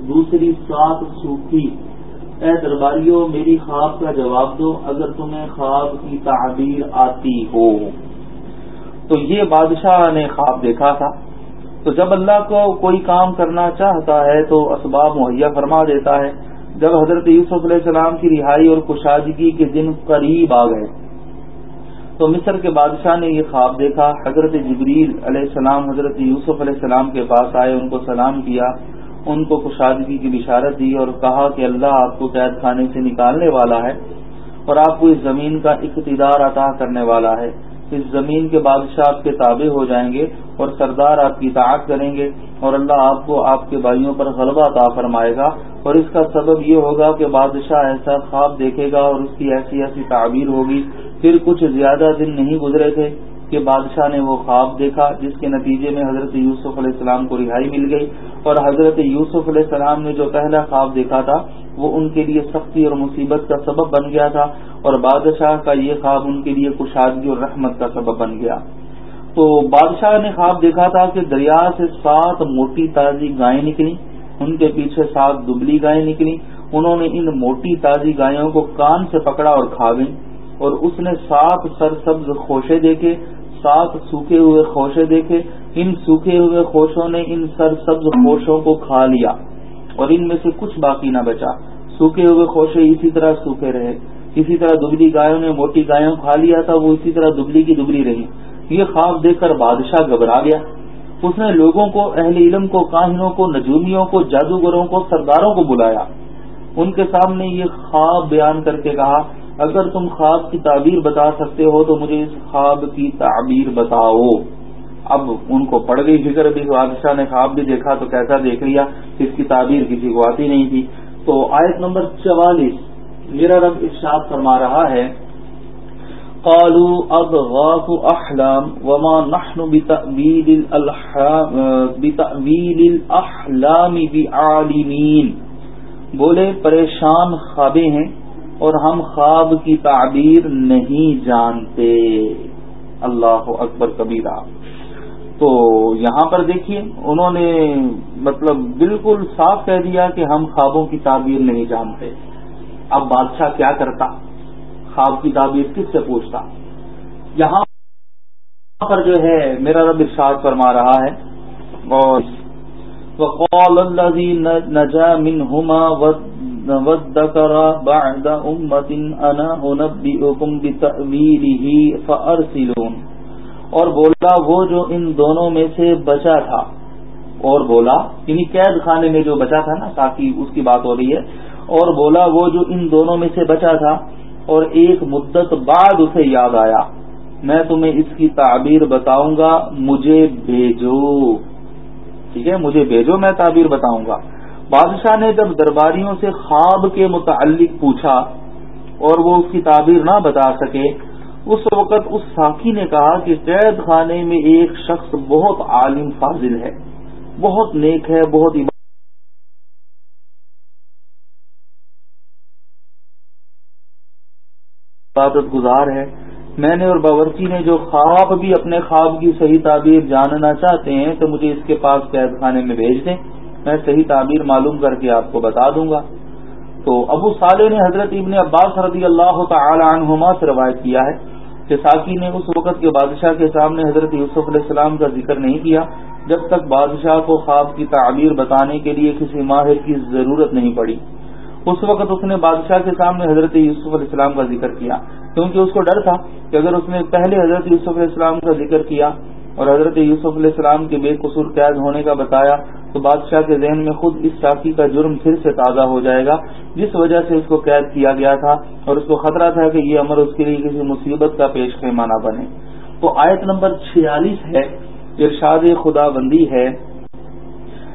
دوسری سات سوکھی۔ اے درباریوں، میری خواب کا جواب دو، اگر تمہیں خواب کی تعبیر آتی ہو۔ تو یہ بادشاہ نے خواب دیکھا تھا۔ تو جب اللہ کو کوئی کام کرنا چاہتا ہے تو اسباب مہیا فرما دیتا ہے۔ جب حضرت یوسف علیہ السلام کی رہائی اور کشادگی کے دن قریب آ گئے، تو مصر کے بادشاہ نے یہ خواب دیکھا۔ حضرت جبریل علیہ السلام، حضرت یوسف علیہ السلام کے پاس آئے، ان کو سلام کیا۔ ان کو کشادگی کی بشارت دی اور کہا کہ اللہ آپ کو قید خانے سے نکالنے والا ہے اور آپ کو اس زمین کا اقتدار عطا کرنے والا ہے۔ اس زمین کے بادشاہ آپ کے تابع ہو جائیں گے اور سردار آپ کی اطاعت کریں گے اور اللہ آپ کو آپ کے بھائیوں پر غلبہ عطا فرمائے گا اور اس کا سبب یہ ہوگا کہ بادشاہ ایسا خواب دیکھے گا اور اس کی ایسی ایسی تعبیر ہوگی۔ پھر کچھ زیادہ دن نہیں گزرے تھے کہ بادشاہ نے وہ خواب دیکھا جس کے نتیجے میں حضرت یوسف علیہ السلام کو رہائی مل گئی۔ اور حضرت یوسف علیہ السلام نے جو پہلا خواب دیکھا تھا، وہ ان کے لیے سختی اور مصیبت کا سبب بن گیا تھا اور بادشاہ کا یہ خواب ان کے لیے کشادگی اور رحمت کا سبب بن گیا۔ تو بادشاہ نے خواب دیکھا تھا کہ دریا سے سات موٹی تازی گائیں نکلی ان کے پیچھے سات دبلی گائیں نکلی انہوں نے ان موٹی تازی گایوں کو کان سے پکڑا اور کھا گئی اور اس نے سات سرسبز خوشے دیکھے، سات سوکھے ہوئے خوشے دیکھے ان سوکھے ہوئے خوشوں نے ان سرسبز خوشوں کو کھا لیا اور ان میں سے کچھ باقی نہ بچا۔ سوکھے ہوئے خوشے اسی طرح سوکھے رہے۔ اسی طرح دبلی گایوں نے موٹی گایوں کھا لیا تھا، وہ اسی طرح دبلی کی دبلی رہی۔ یہ خواب دیکھ کر بادشاہ گھبرا گیا۔ اس نے لوگوں کو، اہل علم کو، کاہنوں کو، نجومیوں کو، جادوگروں کو، سرداروں کو بلایا۔ ان کے سامنے یہ خواب بیان کر کے کہا، اگر تم خواب کی تعبیر بتا سکتے ہو تو مجھے اس خواب کی تعبیر بتاؤ۔ اب ان کو پڑ گئی فکر بھی، بادشاہ نے خواب بھی دیکھا تو کیسا دیکھ لیا؟ اس کی تعبیر کسی کو آتی نہیں تھی۔ تو آیت نمبر چوالیس، میرا رب ارشاد فرما رہا ہے، قالوا اضغاث احلام وما نحن بتأويل الاحلام بعالمين۔ بولے، پریشان خوابے ہیں اور ہم خواب کی تعبیر نہیں جانتے۔ اللہ اکبر کبیرہ۔ تو یہاں پر دیکھیے، انہوں نے مطلب بالکل صاف کہہ دیا کہ ہم خوابوں کی تعبیر نہیں جانتے۔ اب بادشاہ کیا کرتا؟ خواب کی تعبیر کس سے پوچھتا؟ یہاں پر جو ہے، میرا رب ارشاد فرما رہا ہے، اور وقال الذي نجا منهما وذكر بعد امه انا انبئكم بتاويله فارسلون اور بولا وہ جو ان دونوں میں سے بچا تھا۔ اور بولا یعنی قید خانے میں جو بچا تھا نا، تاکہ اس کی بات ہو رہی ہے۔ اور بولا وہ جو ان دونوں میں سے بچا تھا، اور ایک مدت بعد اسے یاد آیا۔ میں تمہیں اس کی تعبیر بتاؤں گا، مجھے بھیجو۔ ٹھیک ہے، مجھے بھیجو، میں تعبیر بتاؤں گا۔ بادشاہ نے جب درباریوں سے خواب کے متعلق پوچھا اور وہ اس کی تعبیر نہ بتا سکے اس وقت اس ساکی نے کہا کہ قید خانے میں ایک شخص بہت عالم فاضل ہے، بہت نیک ہے، بہت عبادت گزار ہے۔ میں نے اور باورچی نے جو خواب بھی اپنے خواب کی صحیح تعبیر جاننا چاہتے ہیں تو مجھے اس کے پاس قید خانے میں بھیج دیں۔ میں صحیح تعبیر معلوم کر کے آپ کو بتا دوں گا۔ تو ابو صالح نے حضرت ابن عباس رضی اللہ تعالی عنہما سے روایت کیا ہے۔ کہ ساکی نے اس وقت کے بادشاہ کے سامنے حضرت یوسف علیہ السلام کا ذکر نہیں کیا، جب تک بادشاہ کو خواب کی تعبیر بتانے کے لیے کسی ماہر کی ضرورت نہیں پڑی۔ اس وقت اس نے بادشاہ کے سامنے حضرت یوسف علیہ السلام کا ذکر کیا۔ کیونکہ اس کو ڈر تھا کہ اگر اس نے پہلے حضرت یوسف علیہ السلام کا ذکر کیا اور حضرت یوسف علیہ السلام کے بے قصور قید ہونے کا بتایا تو بادشاہ کے ذہن میں خود اس ساکی کا جرم پھر سے تازہ ہو جائے گا، جس وجہ سے اس کو قید کیا گیا تھا اور اس کو خطرہ تھا کہ یہ امر اس کے لیے کسی مصیبت کا پیش خیمہ نہ بنے۔ تو آیت نمبر چھیالیس ہے، ارشاد خدا بندی ہے۔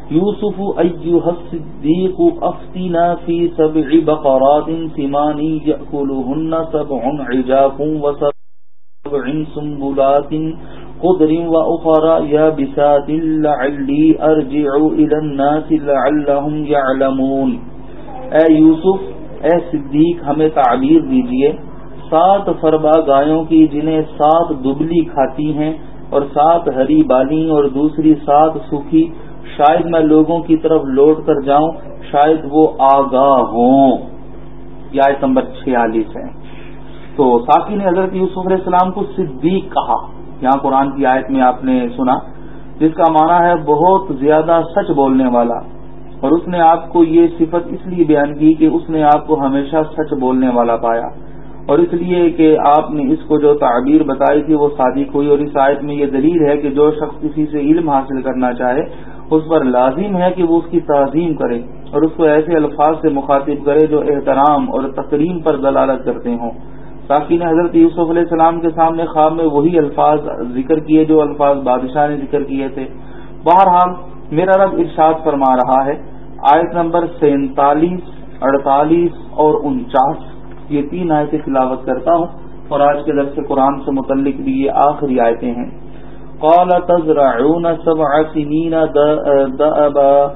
یوسف ایوہ الصدیق افتنا فی سبع بقرات سمانی یأکلہن سبع عجاف و سبع سنبلات قدر و اخرى یابسات لعلی ارجع الى الناس لعلہم یعلمون اے یوسف، اے صدیق، ہمیں تعبیر دیجیے، سات فربا گایوں کی جنہیں سات دبلی کھاتی ہیں اور سات ہری بالی اور دوسری سات سوکھی، شاید میں لوگوں کی طرف لوٹ کر جاؤں، شاید وہ آگاہ ہوں۔ یہ آیت نمبر چھیالیس ہے۔ تو ساکی نے حضرت یوسف علیہ السلام کو صدیق کہا۔ یہاں قرآن کی آیت میں آپ نے سنا، جس کا معنی ہے بہت زیادہ سچ بولنے والا۔ اور اس نے آپ کو یہ صفت اس لیے بیان کی کہ اس نے آپ کو ہمیشہ سچ بولنے والا پایا۔ اور اس لیے کہ آپ نے اس کو جو تعبیر بتائی تھی وہ صادق ہوئی، اور اس آیت میں یہ دلیل ہے کہ جو شخص کسی سے علم حاصل کرنا چاہے، اس پر لازم ہے کہ وہ اس کی تعظیم کرے، اور اس کو ایسے الفاظ سے مخاطب کرے جو احترام اور تقریم پر دلالت کرتے ہوں۔ تاکہ نے حضرت یوسف علیہ السلام کے سامنے خواب میں وہی الفاظ ذکر کیے جو الفاظ بادشاہ نے ذکر کیے تھے۔ بہرحال، میرا رب ارشاد فرما رہا ہے، آیت نمبر سینتالیس، اڑتالیس اور انچاس، یہ تین آیتیں تلاوت کرتا ہوں اور آج کے درس قرآن سے متعلق بھی یہ آخری آیتیں ہیں۔ قال تزرعون سبع سنين دأبا،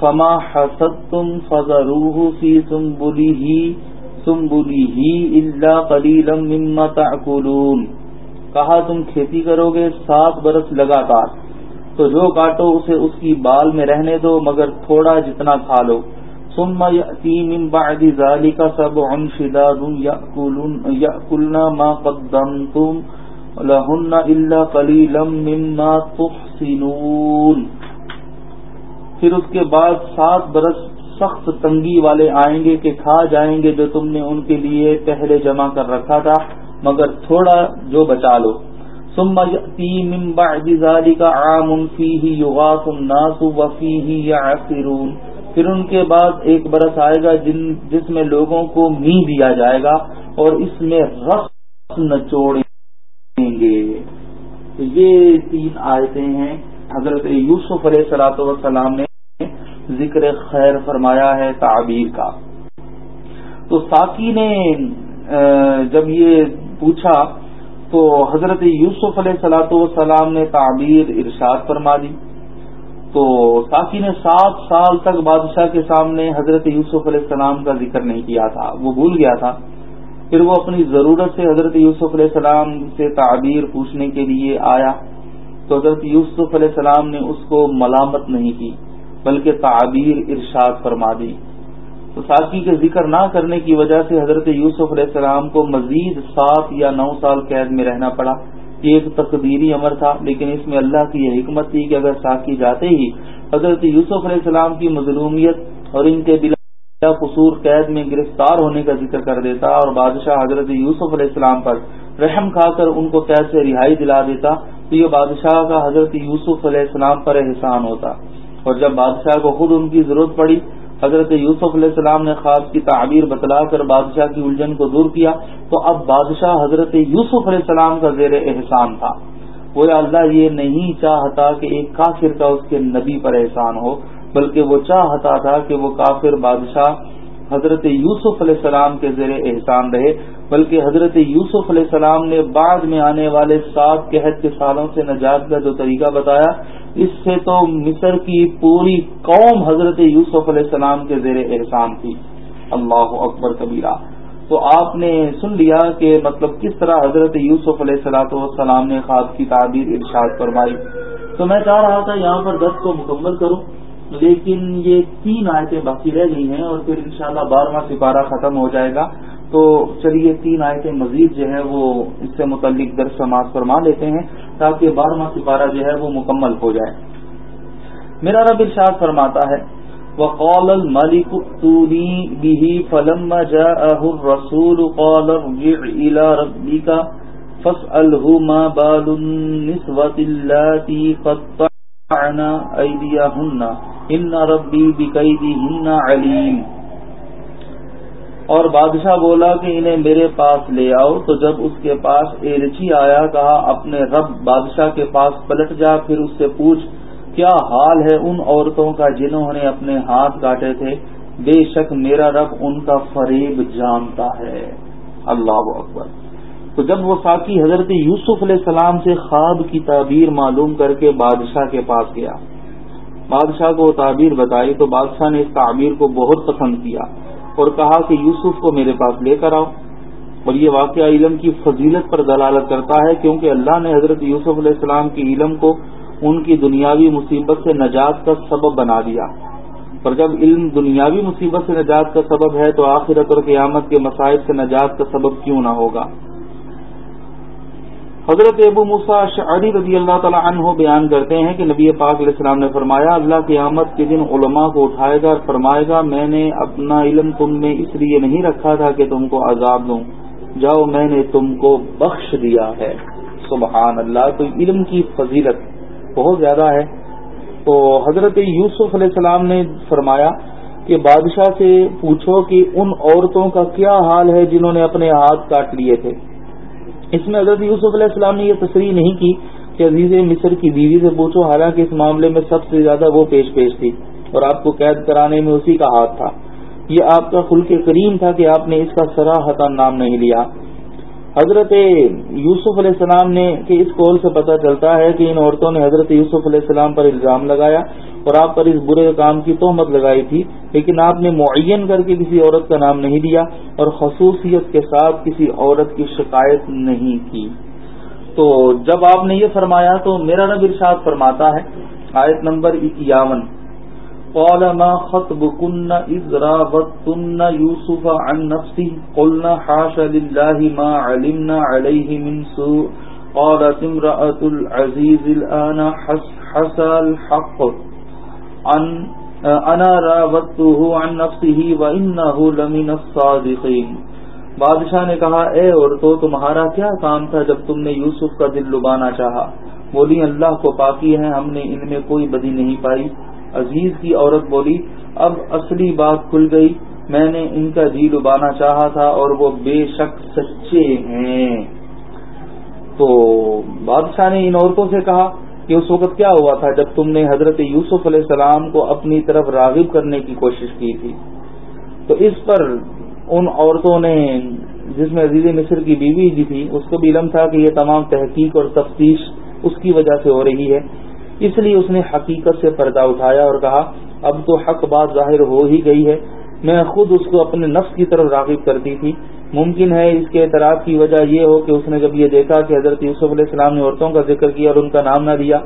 فما حسدتم فذروه في سنبله سنبله إلا قليلا مما تعقلون کہا، تم کھیتی کرو گے سات برس لگاتار۔ تو جو کاٹو، اسے اس کی بال میں رہنے دو، مگر تھوڑا جتنا کھا لو۔ ثم يأتي من بعد ذلك سبع شداد يأكلن ما قدمتم لہن اللہ قلیلم مما تحسنون۔ پھر اس کے بعد سات برس سخت تنگی والے آئیں گے کہ کھا جائیں گے جو تم نے ان کے لیے پہلے جمع کر رکھا تھا، مگر تھوڑا جو بچا لو۔ ثم من بعد ذلك عام فيه يغاث الناس وفيه يعصرون پھر ان کے بعد ایک برس آئے گا جن جس میں لوگوں کو می دیا جائے گا اور اس میں رس نچوڑے گے۔ تو یہ تین آیتیں ہیں۔ حضرت یوسف علیہ سلاۃ وسلام نے ذکر خیر فرمایا ہے تعبیر کا۔ تو ساکی نے جب یہ پوچھا تو حضرت یوسف علیہ سلاۃ وسلام نے تعبیر ارشاد فرما دی۔ تو ساکی نے سات سال تک بادشاہ کے سامنے حضرت یوسف علیہ السلام کا ذکر نہیں کیا تھا۔ وہ بھول گیا تھا۔ پھر وہ اپنی ضرورت سے حضرت یوسف علیہ السلام سے تعبیر پوچھنے کے لیے آیا۔ تو حضرت یوسف علیہ السلام نے اس کو ملامت نہیں کی۔ بلکہ تعبیر ارشاد فرما دی۔ تو ساکی کے ذکر نہ کرنے کی وجہ سے حضرت یوسف علیہ السلام کو مزید سات یا نو سال قید میں رہنا پڑا۔ یہ ایک تقدیری امر تھا، لیکن اس میں اللہ کی یہ حکمت تھی کہ اگر ساکی جاتے ہی حضرت یوسف علیہ السلام کی مظلومیت اور ان کے بلا قصور قید میں گرفتار ہونے کا ذکر کر دیتا اور بادشاہ حضرت یوسف علیہ السلام پر رحم کھا کر ان کو قید سے رہائی دلا دیتا، تو یہ بادشاہ کا حضرت یوسف علیہ السلام پر احسان ہوتا۔ اور جب بادشاہ کو خود ان کی ضرورت پڑی، حضرت یوسف علیہ السلام نے خواب کی تعبیر بتلا کر بادشاہ کی الجھن کو دور کیا، تو اب بادشاہ حضرت یوسف علیہ السلام کا زیر احسان تھا۔ وہ اللہ یہ نہیں چاہتا کہ ایک کافر کا اس کے نبی پر احسان ہو، بلکہ وہ چاہتا تھا کہ وہ کافر بادشاہ حضرت یوسف علیہ السلام کے زیر احسان رہے، بلکہ حضرت یوسف علیہ السلام نے بعد میں آنے والے سات قحط کے سالوں سے نجات کا جو طریقہ بتایا، اس سے تو مصر کی پوری قوم حضرت یوسف علیہ السلام کے زیر احسان تھی۔ اللہ اکبر کبیرہ۔ تو آپ نے سن لیا کہ مطلب کس طرح حضرت یوسف علیہ السلاۃ والسلام نے خواب کی تعبیر ارشاد فرمائی۔ تو میں چاہ رہا تھا یہاں پر دس کو مکمل کروں۔ لیکن یہ تین آیتیں باقی رہ گئی ہیں اور پھر انشاءاللہ بارہواں سپارہ ختم ہو جائے گا۔ تو چلیے، تین آیتیں مزید جو ہے وہ اس سے متعلق درس سماج فرما لیتے ہیں تاکہ بارہواں سپارہ جو ہے وہ مکمل ہو جائے۔ میرا رب ارشاد فرماتا ہے، وقال الملك ائتوني به فلما جاءه الرسول قال ارجع الى ربك فاسأله ما بال النسوة اللاتي قطعنا أيديهن. إن ربي بكيدهن عليم. اور بادشاہ بولا کہ انہیں میرے پاس لے آؤ۔ تو جب اس کے پاس ایلچی آیا، کہا، اپنے رب بادشاہ کے پاس پلٹ جا، پھر اس سے پوچھ، کیا حال ہے ان عورتوں کا جنہوں نے اپنے ہاتھ کاٹے تھے؟ بے شک میرا رب ان کا فریب جانتا ہے۔ اللہ اکبر۔ تو جب وہ حضرت یوسف علیہ السلام سے خواب کی تعبیر معلوم کر کے بادشاہ کے پاس گیا۔ بادشاہ کو وہ تعبیر بتائی تو بادشاہ نے اس تعبیر کو بہت پسند کیا اور کہا کہ یوسف کو میرے پاس لے کر آؤ۔ اور یہ واقعہ علم کی فضیلت پر دلالت کرتا ہے کیونکہ اللہ نے حضرت یوسف علیہ السلام کے علم کو ان کی دنیاوی مصیبت سے نجات کا سبب بنا دیا۔ اور جب علم دنیاوی مصیبت سے نجات کا سبب ہے تو آخرت اور قیامت کے مسائل سے نجات کا سبب کیوں نہ ہوگا؟ حضرت ابو مسا شعری رضی اللہ تعالیٰ عنہ بیان کرتے ہیں کہ نبی پاک علیہ السلام نے فرمایا، اللہ کی آمد کے دن علماء کو اٹھائے گا اور فرمائے گا، میں نے اپنا علم تم میں اس لیے نہیں رکھا تھا کہ تم کو عذاب دوں۔ جاؤ، میں نے تم کو بخش دیا ہے۔ سبحان اللہ تو علم کی فضیلت بہت زیادہ ہے۔ تو حضرت یوسف علیہ السلام نے فرمایا کہ بادشاہ سے پوچھو کہ ان عورتوں کا کیا حال ہے جنہوں نے اپنے ہاتھ کاٹ لیے تھے۔ اس میں حضرت یوسف علیہ السلام نے یہ تصریح نہیں کی کہ عزیز مصر کی بیوی سے پوچھو، حالانکہ اس معاملے میں سب سے زیادہ وہ پیش پیش تھی اور آپ کو قید کرانے میں اسی کا ہاتھ تھا۔ یہ آپ کا خلق کریم تھا کہ آپ نے اس کا سراہتا نام نہیں لیا۔ حضرت یوسف علیہ السلام نے کہ اس قول سے پتہ چلتا ہے کہ ان عورتوں نے حضرت یوسف علیہ السلام پر الزام لگایا اور آپ پر اس برے کام کی تہمت لگائی تھی، لیکن آپ نے معین کر کے کسی عورت کا نام نہیں دیا اور خصوصیت کے ساتھ کسی عورت کی شکایت نہیں کی۔ تو جب آپ نے یہ فرمایا تو میرا رب ارشاد فرماتا ہے، آیت نمبر اکیاون۔ قال ما خطبكن اذ راغبتن يوسف عن نفسه؟ قلنا حاش لله ما علمنا عليه من سوء. قالت امرأة العزيز الآن حس حسى الحق. عن انا راغبته عن نفسه وإنه لمن الصادقين. بادشاہ نے کہا، اے عورتو، تمہارا کیا کام تھا جب تم نے یوسف کا دل لبانا چاہا؟ بولی، اللہ کو پاکی ہے، ہم نے ان میں کوئی بدی نہیں پائی۔ عزیز کی عورت بولی، اب اصلی بات کھل گئی، میں نے ان کا جی ڈبانا چاہا تھا اور وہ بے شک سچے ہیں۔ تو بادشاہ نے ان عورتوں سے کہا کہ اس وقت کیا ہوا تھا جب تم نے حضرت یوسف علیہ السلام کو اپنی طرف راغب کرنے کی کوشش کی تھی؟ تو اس پر ان عورتوں نے، جس میں عزیز مصر کی بیوی جی تھی، اس کو بھی علم تھا کہ یہ تمام تحقیق اور تفتیش اس کی وجہ سے ہو رہی ہے۔ اس لیے اس نے حقیقت سے پردہ اٹھایا اور کہا، اب تو حق بات ظاہر ہو ہی گئی ہے۔ میں خود اس کو اپنے نفس کی طرف راغب کرتی تھی۔ ممکن ہے اس کے اعتراف کی وجہ یہ ہو کہ اس نے جب یہ دیکھا کہ حضرت یوسف علیہ السلام نے عورتوں کا ذکر کیا اور ان کا نام نہ دیا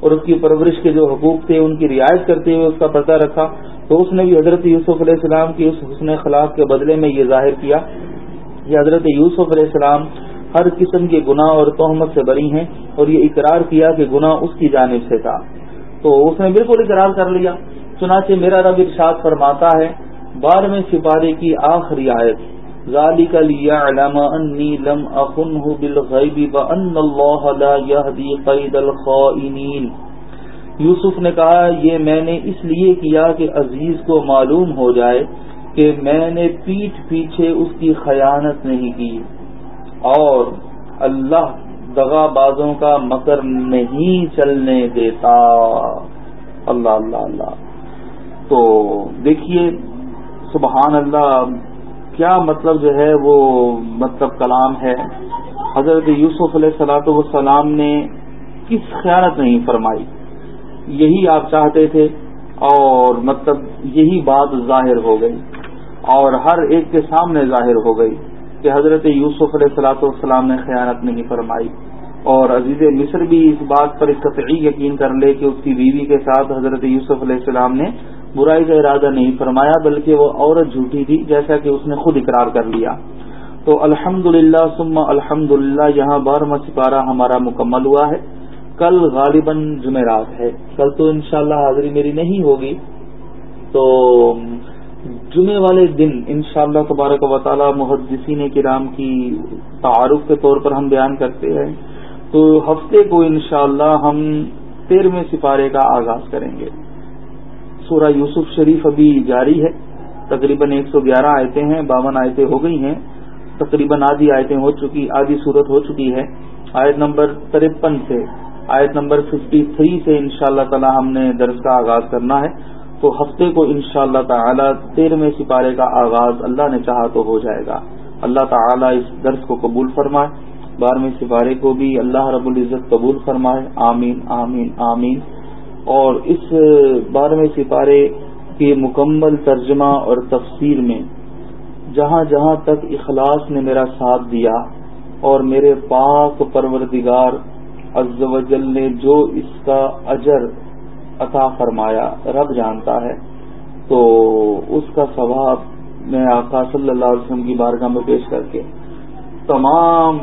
اور اس کی پرورش کے جو حقوق تھے ان کی رعایت کرتے ہوئے اس کا پردہ رکھا، تو اس نے بھی حضرت یوسف علیہ السلام کی اس حسن خلاف کے بدلے میں یہ ظاہر کیا کہ حضرت یوسف علیہ السلام ہر قسم کے گناہ اور تہمت سے بری ہیں اور یہ اقرار کیا کہ گناہ اس کی جانب سے تھا۔ تو اس نے بالکل اقرار کر لیا۔ چنانچہ میرا رب ارشاد فرماتا ہے بارہویں سپارے کی آخری آیت، ذالک لیعلم انی لم اخنہ بالغیب وان اللہ لا یهدی قید الخائنین۔ یوسف نے کہا، یہ میں نے اس لیے کیا کہ عزیز کو معلوم ہو جائے کہ میں نے پیٹ پیچھے اس کی خیانت نہیں کی۔ اور اللہ دغا بازوں کا مکر نہیں چلنے دیتا۔ اللہ اللہ اللہ۔ تو دیکھیے سبحان اللہ کیا مطلب جو ہے وہ مطلب کلام ہے؟ حضرت یوسف علیہ السلاۃ والسلام نے کس خیانت نہیں فرمائی؟ یہی آپ چاہتے تھے اور مطلب یہی بات ظاہر ہو گئی اور ہر ایک کے سامنے ظاہر ہو گئی۔ کہ حضرت یوسف علیہ السلاۃ والسلام نے خیانت نہیں فرمائی اور عزیز مصر بھی اس بات پر قطعی یقین کر لے کہ اس کی بیوی کے ساتھ حضرت یوسف علیہ السلام نے برائی کا ارادہ نہیں فرمایا، بلکہ وہ عورت جھوٹی تھی جیسا کہ اس نے خود اقرار کر لیا۔ تو الحمد للہ سما الحمد للہ یہاں بارہواں سپارہ ہمارا مکمل ہوا ہے۔ کل غالباً جمعرات ہے۔ کل تو انشاءاللہ حاضری میری نہیں ہوگی، تو جمعے والے دن انشاءاللہ اللہ تبارک و تعالی محدثین کرام کی تعارف کے طور پر ہم بیان کرتے ہیں۔ تو ہفتے کو انشاءاللہ ہم تیرہویں سپارے کا آغاز کریں گے۔ سورہ یوسف شریف ابھی جاری ہے۔ تقریباً ایک سو گیارہ آیتیں ہیں، باون آیتیں ہو گئی ہیں۔ تقریباً آدھی آیتیں ہو چکی، آدھی صورت ہو چکی ہے۔ آیت نمبر ترپن سے، آیت نمبر ففٹی تھری سے ان شاء اللہ تعالی ہم نے درس کا آغاز کرنا ہے۔ تو ہفتے کو ان شاء اللہ تعالی تیرہویں سپارے کا آغاز اللہ نے چاہا تو ہو جائے گا۔ اللہ تعالی اس درس کو قبول فرمائے، بارہویں سپارے کو بھی اللہ رب العزت قبول فرمائے۔ آمین آمین آمین۔ اور اس بارہویں سپارے کے مکمل ترجمہ اور تفسیر میں جہاں جہاں تک اخلاص نے میرا ساتھ دیا اور میرے پاک پروردگار عز و جل نے جو اس کا اجر عطا فرمایا، رب جانتا ہے۔ تو اس کا ثواب میں آقا صلی اللہ علیہ وسلم کی بارگاہ میں پیش کر کے تمام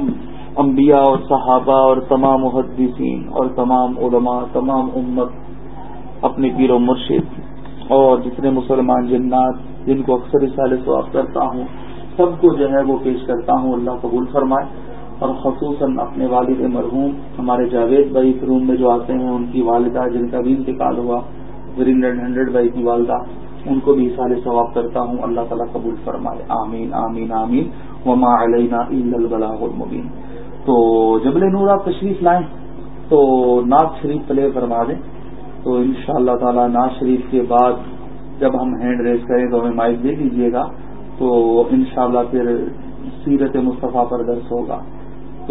انبیاء اور صحابہ اور تمام محدثین اور تمام علماء، تمام امت اپنے پیر و مرشد اور جتنے مسلمان جنات جن کو اکثر سال سواب کرتا ہوں، سب کو جو ہے وہ پیش کرتا ہوں، اللہ قبول فرمائے۔ اور خصوصاً اپنے والد مرحوم، ہمارے جاوید بھائی روم میں جو آتے ہیں، ان کی والدہ جن کا بھی انتقال ہوا ہنڈریڈ بھائی کی والدہ، ان کو بھی سارے ثواب کرتا ہوں۔ اللہ تعالیٰ قبول فرمائے۔ آمین آمین آمین۔ وما علینا البلاغ المبین۔ تو جبل نور آپ تشریف لائیں تو ناز شریف پلے فرما دیں۔ تو ان شاء اللہ تعالیٰ ناز شریف کے بعد جب ہم ہینڈ ریز کریں تو ہمیں مائک دے دیجیے گا۔ تو انشاءاللہ پھر سیرت مصطفیٰ پر درس ہوگا۔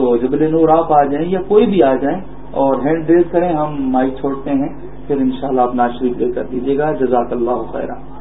تو جبل نور آپ آ جائیں یا کوئی بھی آ جائیں اور ہینڈ ریز کریں، ہم مائک چھوڑتے ہیں، پھر انشاءاللہ شاء اللہ آپ شریف لے کر دیجیے گا۔ جزاک اللہ خیرہ۔